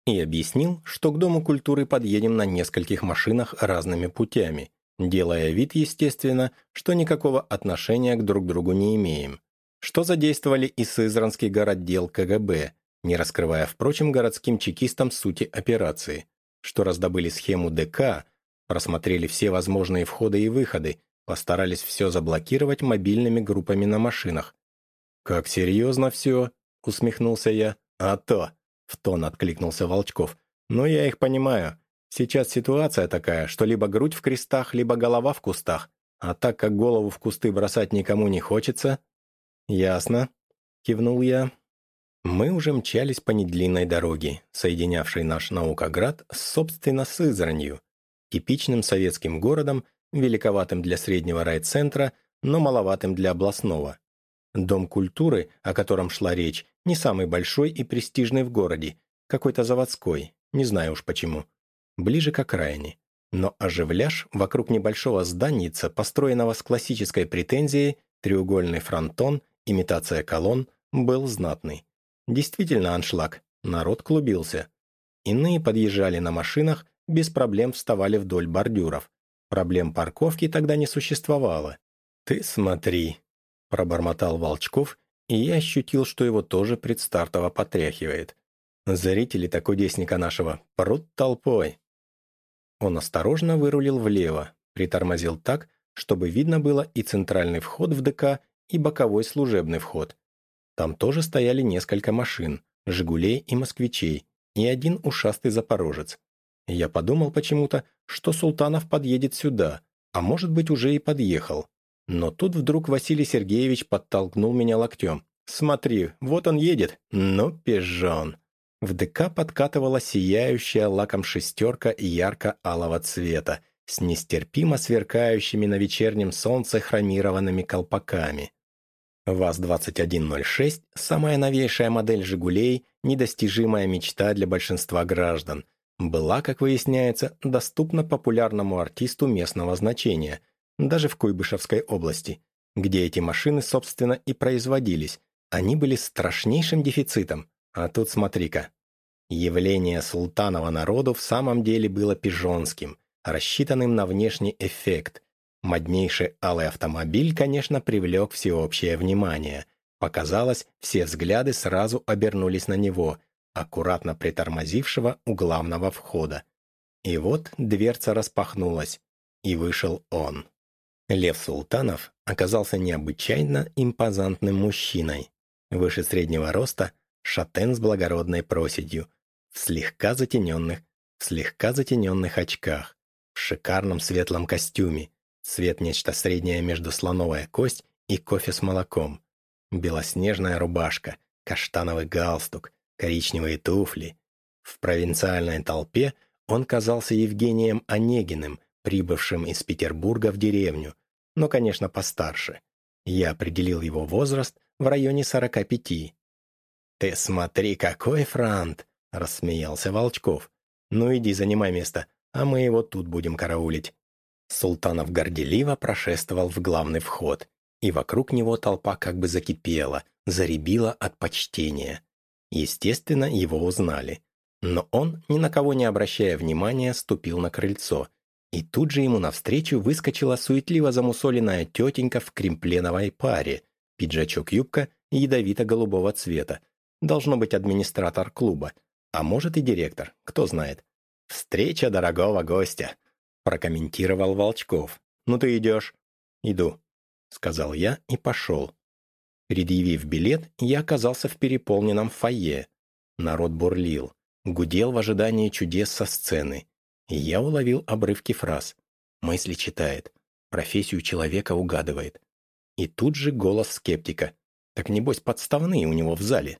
И объяснил, что к Дому культуры подъедем на нескольких машинах разными путями, делая вид, естественно, что никакого отношения к друг другу не имеем. Что задействовали и Сызранский городдел КГБ, не раскрывая, впрочем, городским чекистам сути операции, что раздобыли схему ДК, просмотрели все возможные входы и выходы, постарались все заблокировать мобильными группами на машинах. «Как серьезно все?» — усмехнулся я. «А то!» — в тон откликнулся Волчков. «Но я их понимаю. Сейчас ситуация такая, что либо грудь в крестах, либо голова в кустах. А так как голову в кусты бросать никому не хочется...» «Ясно», — кивнул я. Мы уже мчались по недлинной дороге, соединявшей наш Наукоград с, собственно, Сызранью, типичным советским городом, великоватым для среднего райцентра, но маловатым для областного. Дом культуры, о котором шла речь, не самый большой и престижный в городе, какой-то заводской, не знаю уж почему. Ближе к окраине. Но оживляж вокруг небольшого зданица, построенного с классической претензией, треугольный фронтон, имитация колонн, был знатный. Действительно аншлаг, народ клубился. Иные подъезжали на машинах, без проблем вставали вдоль бордюров. Проблем парковки тогда не существовало. «Ты смотри», — пробормотал Волчков, и я ощутил, что его тоже предстартово потряхивает. Зрители такой кудесника нашего прут толпой. Он осторожно вырулил влево, притормозил так, чтобы видно было и центральный вход в ДК, и боковой служебный вход. Там тоже стояли несколько машин, «Жигулей» и «Москвичей», и один ушастый запорожец. Я подумал почему-то, что Султанов подъедет сюда, а может быть уже и подъехал. Но тут вдруг Василий Сергеевич подтолкнул меня локтем. «Смотри, вот он едет. Ну, пижон!» В ДК подкатывала сияющая лаком шестерка ярко-алого цвета с нестерпимо сверкающими на вечернем солнце хромированными колпаками. ВАЗ-2106 – самая новейшая модель «Жигулей», недостижимая мечта для большинства граждан. Была, как выясняется, доступна популярному артисту местного значения, даже в Куйбышевской области, где эти машины, собственно, и производились. Они были страшнейшим дефицитом. А тут смотри-ка. Явление султанова народу в самом деле было пижонским, рассчитанным на внешний эффект – Моднейший алый автомобиль, конечно, привлек всеобщее внимание. Показалось, все взгляды сразу обернулись на него, аккуратно притормозившего у главного входа. И вот дверца распахнулась, и вышел он. Лев Султанов оказался необычайно импозантным мужчиной. Выше среднего роста, шатен с благородной проседью, в слегка затененных, в слегка затененных очках, в шикарном светлом костюме, Цвет нечто среднее между слоновая кость и кофе с молоком. Белоснежная рубашка, каштановый галстук, коричневые туфли. В провинциальной толпе он казался Евгением Онегиным, прибывшим из Петербурга в деревню, но, конечно, постарше. Я определил его возраст в районе 45. «Ты смотри, какой франт!» — рассмеялся Волчков. «Ну иди, занимай место, а мы его тут будем караулить». Султанов горделиво прошествовал в главный вход, и вокруг него толпа как бы закипела, заребила от почтения. Естественно, его узнали. Но он, ни на кого не обращая внимания, ступил на крыльцо, и тут же ему навстречу выскочила суетливо замусоленная тетенька в кремпленовой паре, пиджачок-юбка ядовито-голубого цвета. Должно быть администратор клуба, а может и директор, кто знает. «Встреча дорогого гостя!» прокомментировал Волчков. «Ну ты идешь?» «Иду», — сказал я и пошел. Предъявив билет, я оказался в переполненном фойе. Народ бурлил, гудел в ожидании чудес со сцены. Я уловил обрывки фраз. Мысли читает, профессию человека угадывает. И тут же голос скептика. Так небось подставные у него в зале.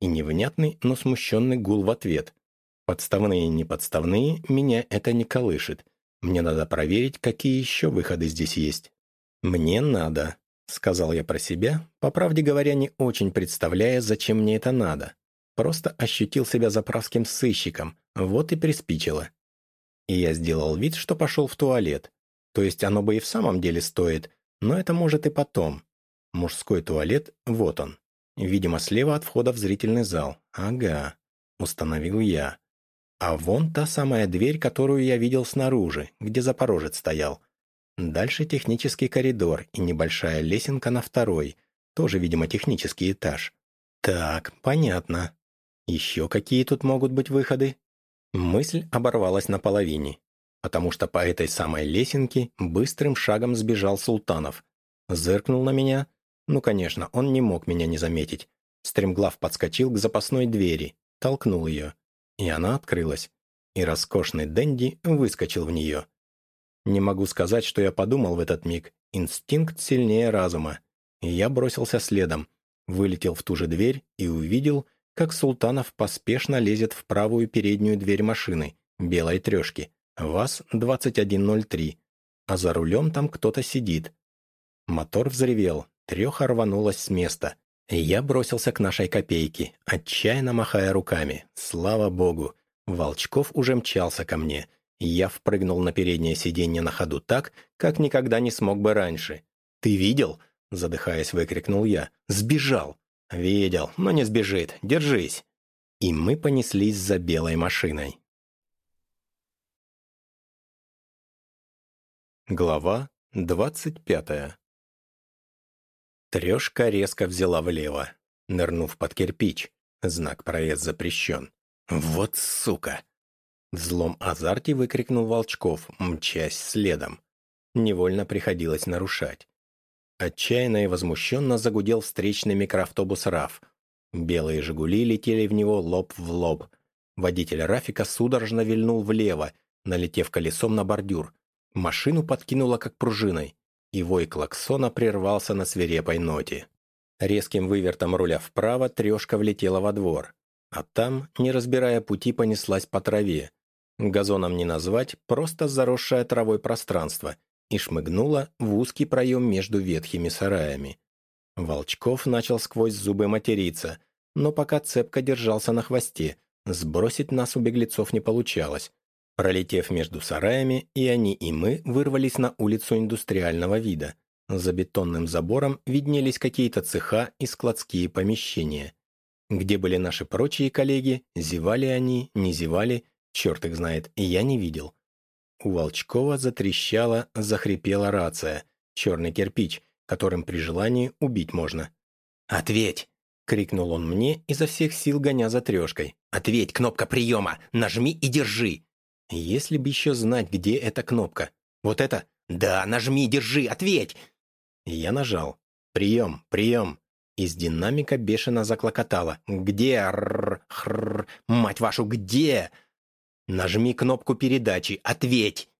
И невнятный, но смущенный гул в ответ. Подставные и неподставные, меня это не колышет. Мне надо проверить, какие еще выходы здесь есть. Мне надо, сказал я про себя, по правде говоря, не очень представляя, зачем мне это надо. Просто ощутил себя заправским сыщиком, Вот и приспичило. И я сделал вид, что пошел в туалет. То есть оно бы и в самом деле стоит, но это может и потом. Мужской туалет, вот он. Видимо, слева от входа в зрительный зал. Ага, установил я. А вон та самая дверь, которую я видел снаружи, где Запорожец стоял. Дальше технический коридор и небольшая лесенка на второй, тоже, видимо, технический этаж. Так, понятно. Еще какие тут могут быть выходы? Мысль оборвалась на половине, потому что по этой самой лесенке быстрым шагом сбежал Султанов. Зыркнул на меня. Ну, конечно, он не мог меня не заметить. Стремглав подскочил к запасной двери, толкнул ее. И она открылась. И роскошный Дэнди выскочил в нее. Не могу сказать, что я подумал в этот миг. Инстинкт сильнее разума. Я бросился следом, вылетел в ту же дверь и увидел, как Султанов поспешно лезет в правую переднюю дверь машины, белой трешки, ВАЗ-2103, а за рулем там кто-то сидит. Мотор взревел, треха рванулась с места. Я бросился к нашей копейке, отчаянно махая руками. Слава богу, Волчков уже мчался ко мне — я впрыгнул на переднее сиденье на ходу так, как никогда не смог бы раньше. «Ты видел?» — задыхаясь, выкрикнул я. «Сбежал!» «Видел, но не сбежит. Держись!» И мы понеслись за белой машиной. Глава двадцать пятая Трешка резко взяла влево, нырнув под кирпич. Знак «Проезд запрещен». «Вот сука!» В злом азарте выкрикнул Волчков, мчась следом. Невольно приходилось нарушать. Отчаянно и возмущенно загудел встречный микроавтобус «РАФ». Белые «Жигули» летели в него лоб в лоб. Водитель «Рафика» судорожно вильнул влево, налетев колесом на бордюр. Машину подкинуло как пружиной, и вой клаксона прервался на свирепой ноте. Резким вывертом руля вправо трешка влетела во двор, а там, не разбирая пути, понеслась по траве, газоном не назвать, просто заросшее травой пространство, и шмыгнула в узкий проем между ветхими сараями. Волчков начал сквозь зубы материться, но пока цепко держался на хвосте, сбросить нас у беглецов не получалось. Пролетев между сараями, и они, и мы вырвались на улицу индустриального вида. За бетонным забором виднелись какие-то цеха и складские помещения. Где были наши прочие коллеги, зевали они, не зевали, Черт их знает, я не видел. У Волчкова затрещала, захрипела рация, черный кирпич, которым при желании убить можно. «Ответь!» — крикнул он мне, изо всех сил гоня за трешкой. «Ответь, кнопка приема! Нажми и держи!» Если бы еще знать, где эта кнопка. Вот это? Да, нажми, держи, ответь! Я нажал. «Прием, прием!» Из динамика бешено заклокотало. «Где? Р -р -р Мать вашу, где?» «Нажми кнопку передачи. Ответь!»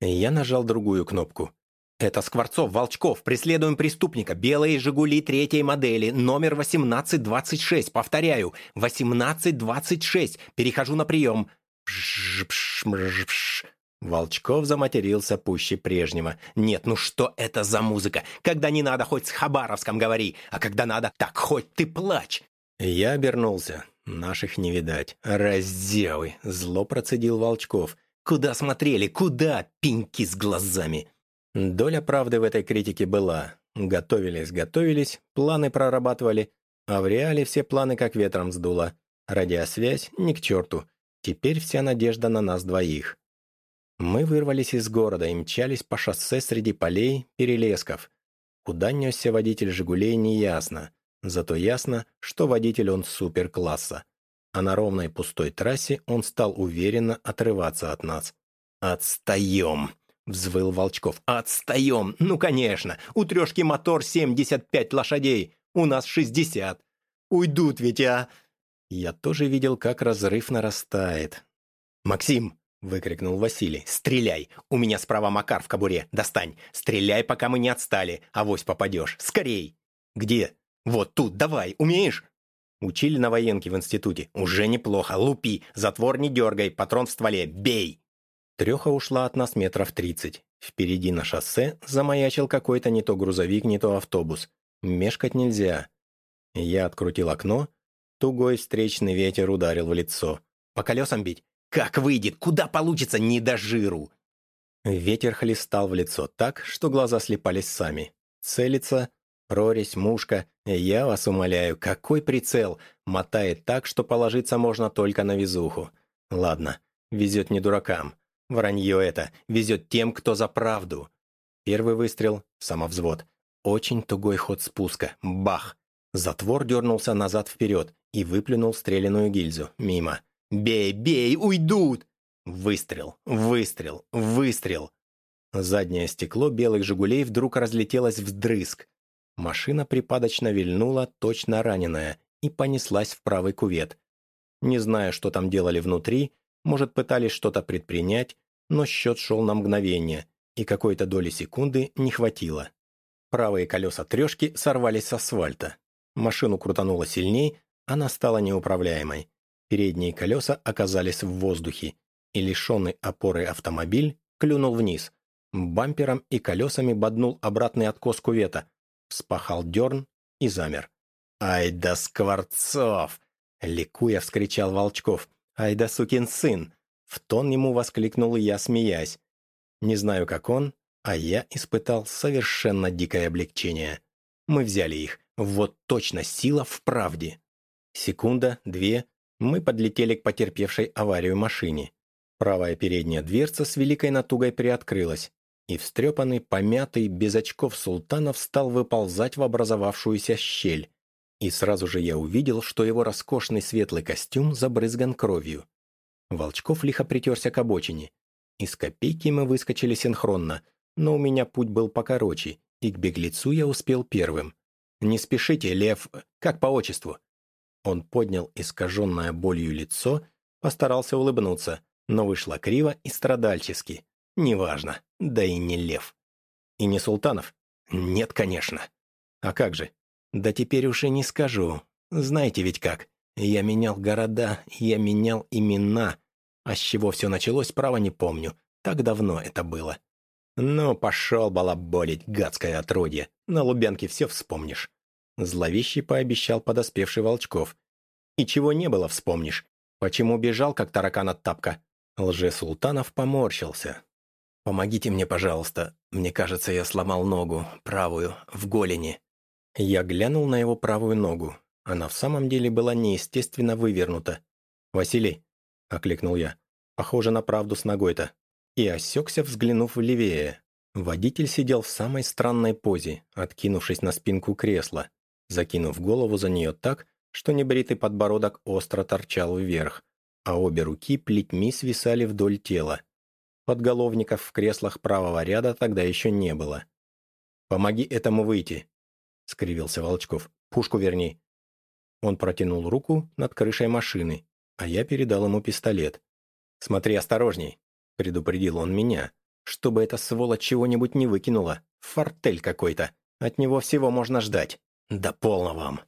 Я нажал другую кнопку. «Это Скворцов, Волчков. Преследуем преступника. Белые «Жигули» третьей модели. Номер 1826. Повторяю. 1826. Перехожу на прием». Пш -пш -пш -пш. Волчков заматерился пуще прежнего. «Нет, ну что это за музыка? Когда не надо, хоть с Хабаровском говори, а когда надо, так хоть ты плачь!» Я обернулся. Наших не видать. Разделы, зло процедил Волчков. Куда смотрели? Куда? Пеньки с глазами. Доля правды в этой критике была. Готовились, готовились, планы прорабатывали, а в реале все планы как ветром сдуло. Радиосвязь ни к черту. Теперь вся надежда на нас двоих. Мы вырвались из города и мчались по шоссе среди полей, перелесков. Куда несся водитель «Жигулей» неясно. Зато ясно, что водитель он суперкласса. А на ровной пустой трассе он стал уверенно отрываться от нас. «Отстаем!» — взвыл Волчков. «Отстаем! Ну, конечно! У трешки мотор 75 лошадей, у нас 60. Уйдут ведь, а!» Я тоже видел, как разрыв нарастает. «Максим!» — выкрикнул Василий. «Стреляй! У меня справа Макар в кобуре. Достань! Стреляй, пока мы не отстали. Авось попадешь. Скорей!» «Где?» «Вот тут, давай, умеешь?» Учили на военке в институте. «Уже неплохо. Лупи. Затвор не дергай. Патрон в стволе. Бей!» Треха ушла от нас метров тридцать. Впереди на шоссе замаячил какой-то не то грузовик, не то автобус. Мешкать нельзя. Я открутил окно. Тугой встречный ветер ударил в лицо. «По колесам бить?» Как выйдет? Куда получится? Не до жиру!» Ветер хлестал в лицо так, что глаза слепались сами. Целится, прорезь, мушка. Я вас умоляю, какой прицел? Мотает так, что положиться можно только на везуху. Ладно, везет не дуракам. Вранье это, везет тем, кто за правду. Первый выстрел — самовзвод. Очень тугой ход спуска. Бах! Затвор дернулся назад-вперед и выплюнул стреляную гильзу. Мимо. «Бей, бей, уйдут!» Выстрел, выстрел, выстрел. Заднее стекло белых «Жигулей» вдруг разлетелось вдрызг. Машина припадочно вильнула, точно раненая, и понеслась в правый кувет. Не знаю, что там делали внутри, может, пытались что-то предпринять, но счет шел на мгновение, и какой-то доли секунды не хватило. Правые колеса трешки сорвались с асфальта. Машину крутануло сильней, она стала неуправляемой. Передние колеса оказались в воздухе, и лишенный опоры автомобиль клюнул вниз. Бампером и колесами боднул обратный откос кувета, вспахал дерн и замер. «Ай да Скворцов!» — ликуя вскричал Волчков. «Ай да сукин сын!» В тон ему воскликнул я, смеясь. Не знаю, как он, а я испытал совершенно дикое облегчение. Мы взяли их. Вот точно сила в правде. Секунда, две, мы подлетели к потерпевшей аварию машине. Правая передняя дверца с великой натугой приоткрылась, и встрепанный, помятый, без очков Султанов стал выползать в образовавшуюся щель. И сразу же я увидел, что его роскошный светлый костюм забрызган кровью. Волчков лихо притерся к обочине. Из копейки мы выскочили синхронно, но у меня путь был покороче, и к беглецу я успел первым. «Не спешите, Лев, как по отчеству?» Он поднял искаженное болью лицо, постарался улыбнуться, но вышло криво и страдальчески. Неважно, да и не Лев. И не Султанов? Нет, конечно. А как же? Да теперь уже не скажу. Знаете ведь как? Я менял города, я менял имена. А с чего все началось, право не помню. Так давно это было. «Ну, пошел балаболить, гадское отродье. На Лубянке все вспомнишь». Зловещий пообещал подоспевший Волчков. «И чего не было, вспомнишь. Почему бежал, как таракан от тапка?» Лже-Султанов поморщился. «Помогите мне, пожалуйста. Мне кажется, я сломал ногу, правую, в голени». Я глянул на его правую ногу. Она в самом деле была неестественно вывернута. «Василий», — окликнул я, — «похоже на правду с ногой-то» и осекся, взглянув левее. Водитель сидел в самой странной позе, откинувшись на спинку кресла, закинув голову за нее так, что небритый подбородок остро торчал вверх, а обе руки плетьми свисали вдоль тела. Подголовников в креслах правого ряда тогда еще не было. «Помоги этому выйти», — скривился Волчков. «Пушку верни». Он протянул руку над крышей машины, а я передал ему пистолет. «Смотри осторожней, — предупредил он меня, «чтобы эта сволочь чего-нибудь не выкинула. Фортель какой-то. От него всего можно ждать. Да полно вам!»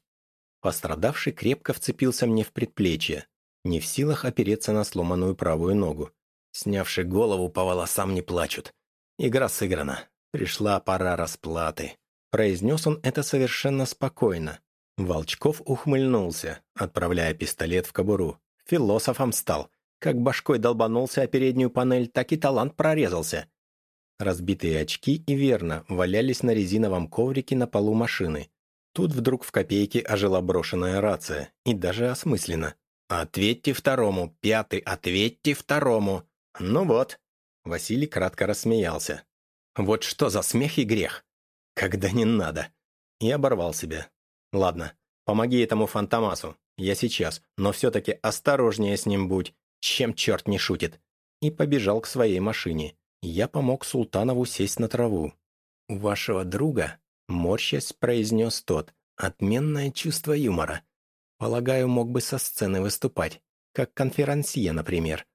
Пострадавший крепко вцепился мне в предплечье, не в силах опереться на сломанную правую ногу. Снявши голову, по волосам не плачут. Игра сыграна. Пришла пора расплаты. Произнес он это совершенно спокойно. Волчков ухмыльнулся, отправляя пистолет в кобуру. Философом стал. Как башкой долбанулся о переднюю панель, так и талант прорезался. Разбитые очки и верно валялись на резиновом коврике на полу машины. Тут вдруг в копейке ожила брошенная рация, и даже осмысленно. «Ответьте второму, пятый, ответьте второму!» «Ну вот!» Василий кратко рассмеялся. «Вот что за смех и грех! Когда не надо!» И оборвал себя. «Ладно, помоги этому фантомасу. Я сейчас, но все-таки осторожнее с ним будь чем черт не шутит, и побежал к своей машине. Я помог Султанову сесть на траву. «У вашего друга», — морщась произнес тот, — «отменное чувство юмора. Полагаю, мог бы со сцены выступать, как конферансье, например».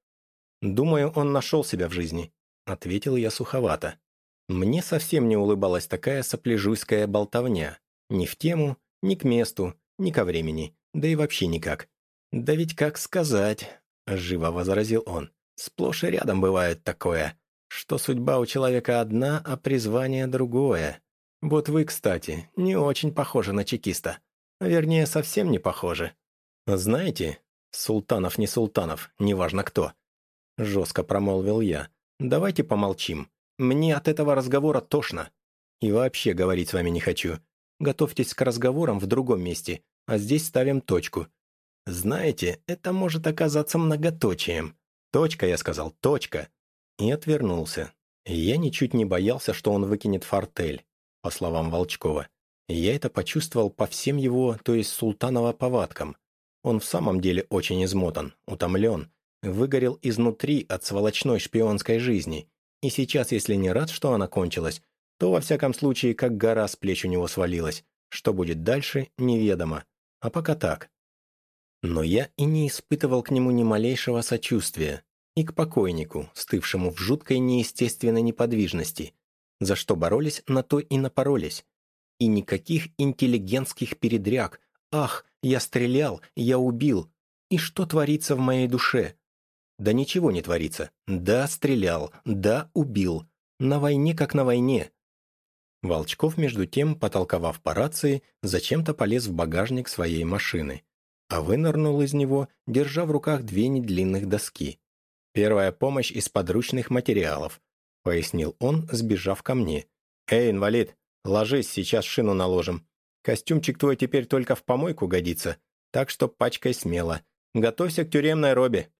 «Думаю, он нашел себя в жизни», — ответил я суховато. Мне совсем не улыбалась такая сопляжуйская болтовня. Ни в тему, ни к месту, ни ко времени, да и вообще никак. Да ведь как сказать, живо возразил он. «Сплошь и рядом бывает такое, что судьба у человека одна, а призвание другое. Вот вы, кстати, не очень похожи на чекиста. Вернее, совсем не похожи. Знаете, Султанов не Султанов, неважно кто. Жестко промолвил я. «Давайте помолчим. Мне от этого разговора тошно. И вообще говорить с вами не хочу. Готовьтесь к разговорам в другом месте, а здесь ставим точку. Знаете, это может оказаться многоточием. Точка, я сказал, точка. И отвернулся. Я ничуть не боялся, что он выкинет фортель, по словам Волчкова. Я это почувствовал по всем его, то есть Султанова, повадкам. Он в самом деле очень измотан, утомлен, выгорел изнутри от сволочной шпионской жизни. И сейчас, если не рад, что она кончилась, то, во всяком случае, как гора с плеч у него свалилась. Что будет дальше, неведомо. А пока так. Но я и не испытывал к нему ни малейшего сочувствия. И к покойнику, стывшему в жуткой неестественной неподвижности. За что боролись, на то и напоролись. И никаких интеллигентских передряг. «Ах, я стрелял, я убил!» И что творится в моей душе? Да ничего не творится. Да, стрелял, да, убил. На войне как на войне. Волчков, между тем, потолковав по рации, зачем-то полез в багажник своей машины, а вынырнул из него, держа в руках две недлинных доски. «Первая помощь из подручных материалов», — пояснил он, сбежав ко мне. «Эй, инвалид, ложись, сейчас шину наложим. Костюмчик твой теперь только в помойку годится, так что пачкай смело. Готовься к тюремной робе».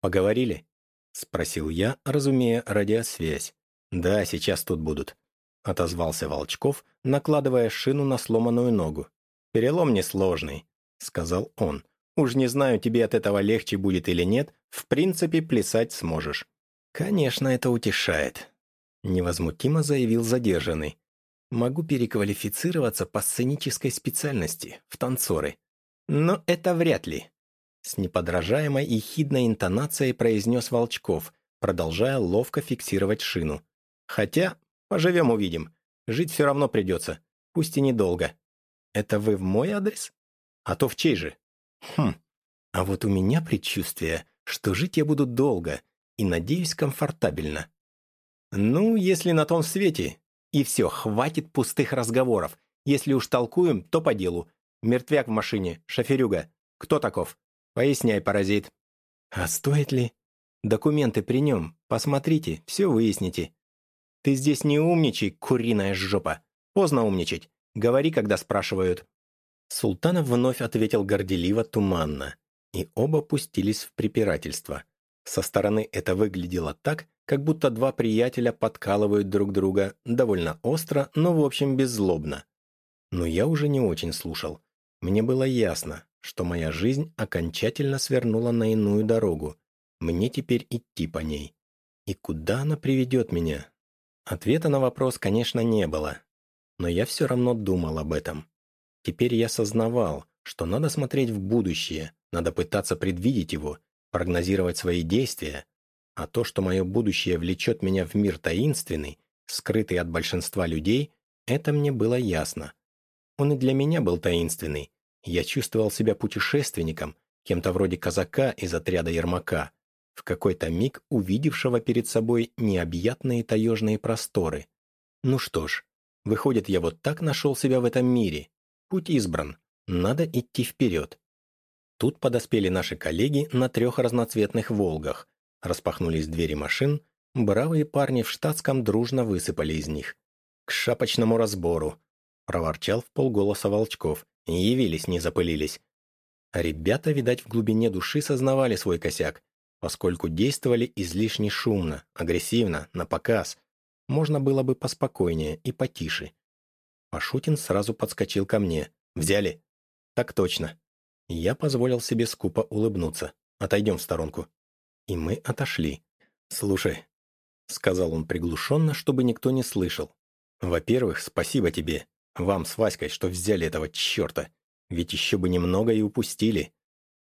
«Поговорили?» — спросил я, разумея радиосвязь. «Да, сейчас тут будут». — отозвался Волчков, накладывая шину на сломанную ногу. «Перелом несложный», — сказал он. «Уж не знаю, тебе от этого легче будет или нет, в принципе, плясать сможешь». «Конечно, это утешает», — невозмутимо заявил задержанный. «Могу переквалифицироваться по сценической специальности, в танцоры». «Но это вряд ли», — с неподражаемой и хидной интонацией произнес Волчков, продолжая ловко фиксировать шину. «Хотя Поживем увидим. Жить все равно придется, пусть и недолго. Это вы в мой адрес? А то в чей же? Хм, а вот у меня предчувствие, что жить я буду долго и, надеюсь, комфортабельно. Ну, если на том свете. И все, хватит пустых разговоров. Если уж толкуем, то по делу. Мертвяк в машине, шоферюга. Кто таков? Поясняй, паразит. А стоит ли? Документы при нем. Посмотрите, все выясните. Ты здесь не умничай, куриная жопа. Поздно умничать. Говори, когда спрашивают». Султанов вновь ответил горделиво, туманно, и оба пустились в препирательство. Со стороны это выглядело так, как будто два приятеля подкалывают друг друга довольно остро, но в общем беззлобно. Но я уже не очень слушал. Мне было ясно, что моя жизнь окончательно свернула на иную дорогу. Мне теперь идти по ней. И куда она приведет меня, Ответа на вопрос, конечно, не было. Но я все равно думал об этом. Теперь я сознавал, что надо смотреть в будущее, надо пытаться предвидеть его, прогнозировать свои действия. А то, что мое будущее влечет меня в мир таинственный, скрытый от большинства людей, это мне было ясно. Он и для меня был таинственный. Я чувствовал себя путешественником, кем-то вроде казака из отряда Ермака, в какой-то миг увидевшего перед собой необъятные таежные просторы. Ну что ж, выходит, я вот так нашел себя в этом мире. Путь избран, надо идти вперед. Тут подоспели наши коллеги на трех разноцветных «Волгах». Распахнулись двери машин, бравые парни в штатском дружно высыпали из них. «К шапочному разбору!» — проворчал в полголоса Волчков. Явились, не запылились. ребята, видать, в глубине души сознавали свой косяк поскольку действовали излишне шумно, агрессивно, на показ. Можно было бы поспокойнее и потише. Пашутин сразу подскочил ко мне. «Взяли?» «Так точно». Я позволил себе скупо улыбнуться. «Отойдем в сторонку». И мы отошли. «Слушай», — сказал он приглушенно, чтобы никто не слышал. «Во-первых, спасибо тебе, вам с Васькой, что взяли этого черта. Ведь еще бы немного и упустили.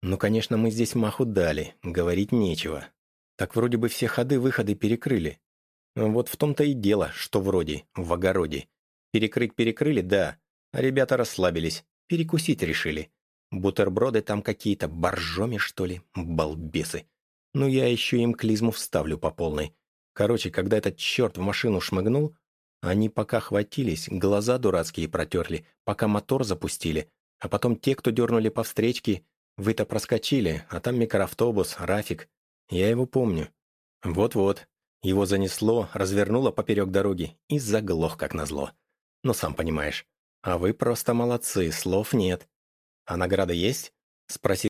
Ну, конечно, мы здесь маху дали, говорить нечего. Так вроде бы все ходы-выходы перекрыли. Вот в том-то и дело, что вроде, в огороде. Перекрыть перекрыли, да, а ребята расслабились, перекусить решили. Бутерброды там какие-то, боржоми, что ли, балбесы. Ну, я еще им клизму вставлю по полной. Короче, когда этот черт в машину шмыгнул, они пока хватились, глаза дурацкие протерли, пока мотор запустили, а потом те, кто дернули по встречке, вы-то проскочили, а там микроавтобус, Рафик. Я его помню. Вот-вот. Его занесло, развернуло поперек дороги и заглох, как назло. Ну, сам понимаешь. А вы просто молодцы, слов нет. А награда есть? Спросил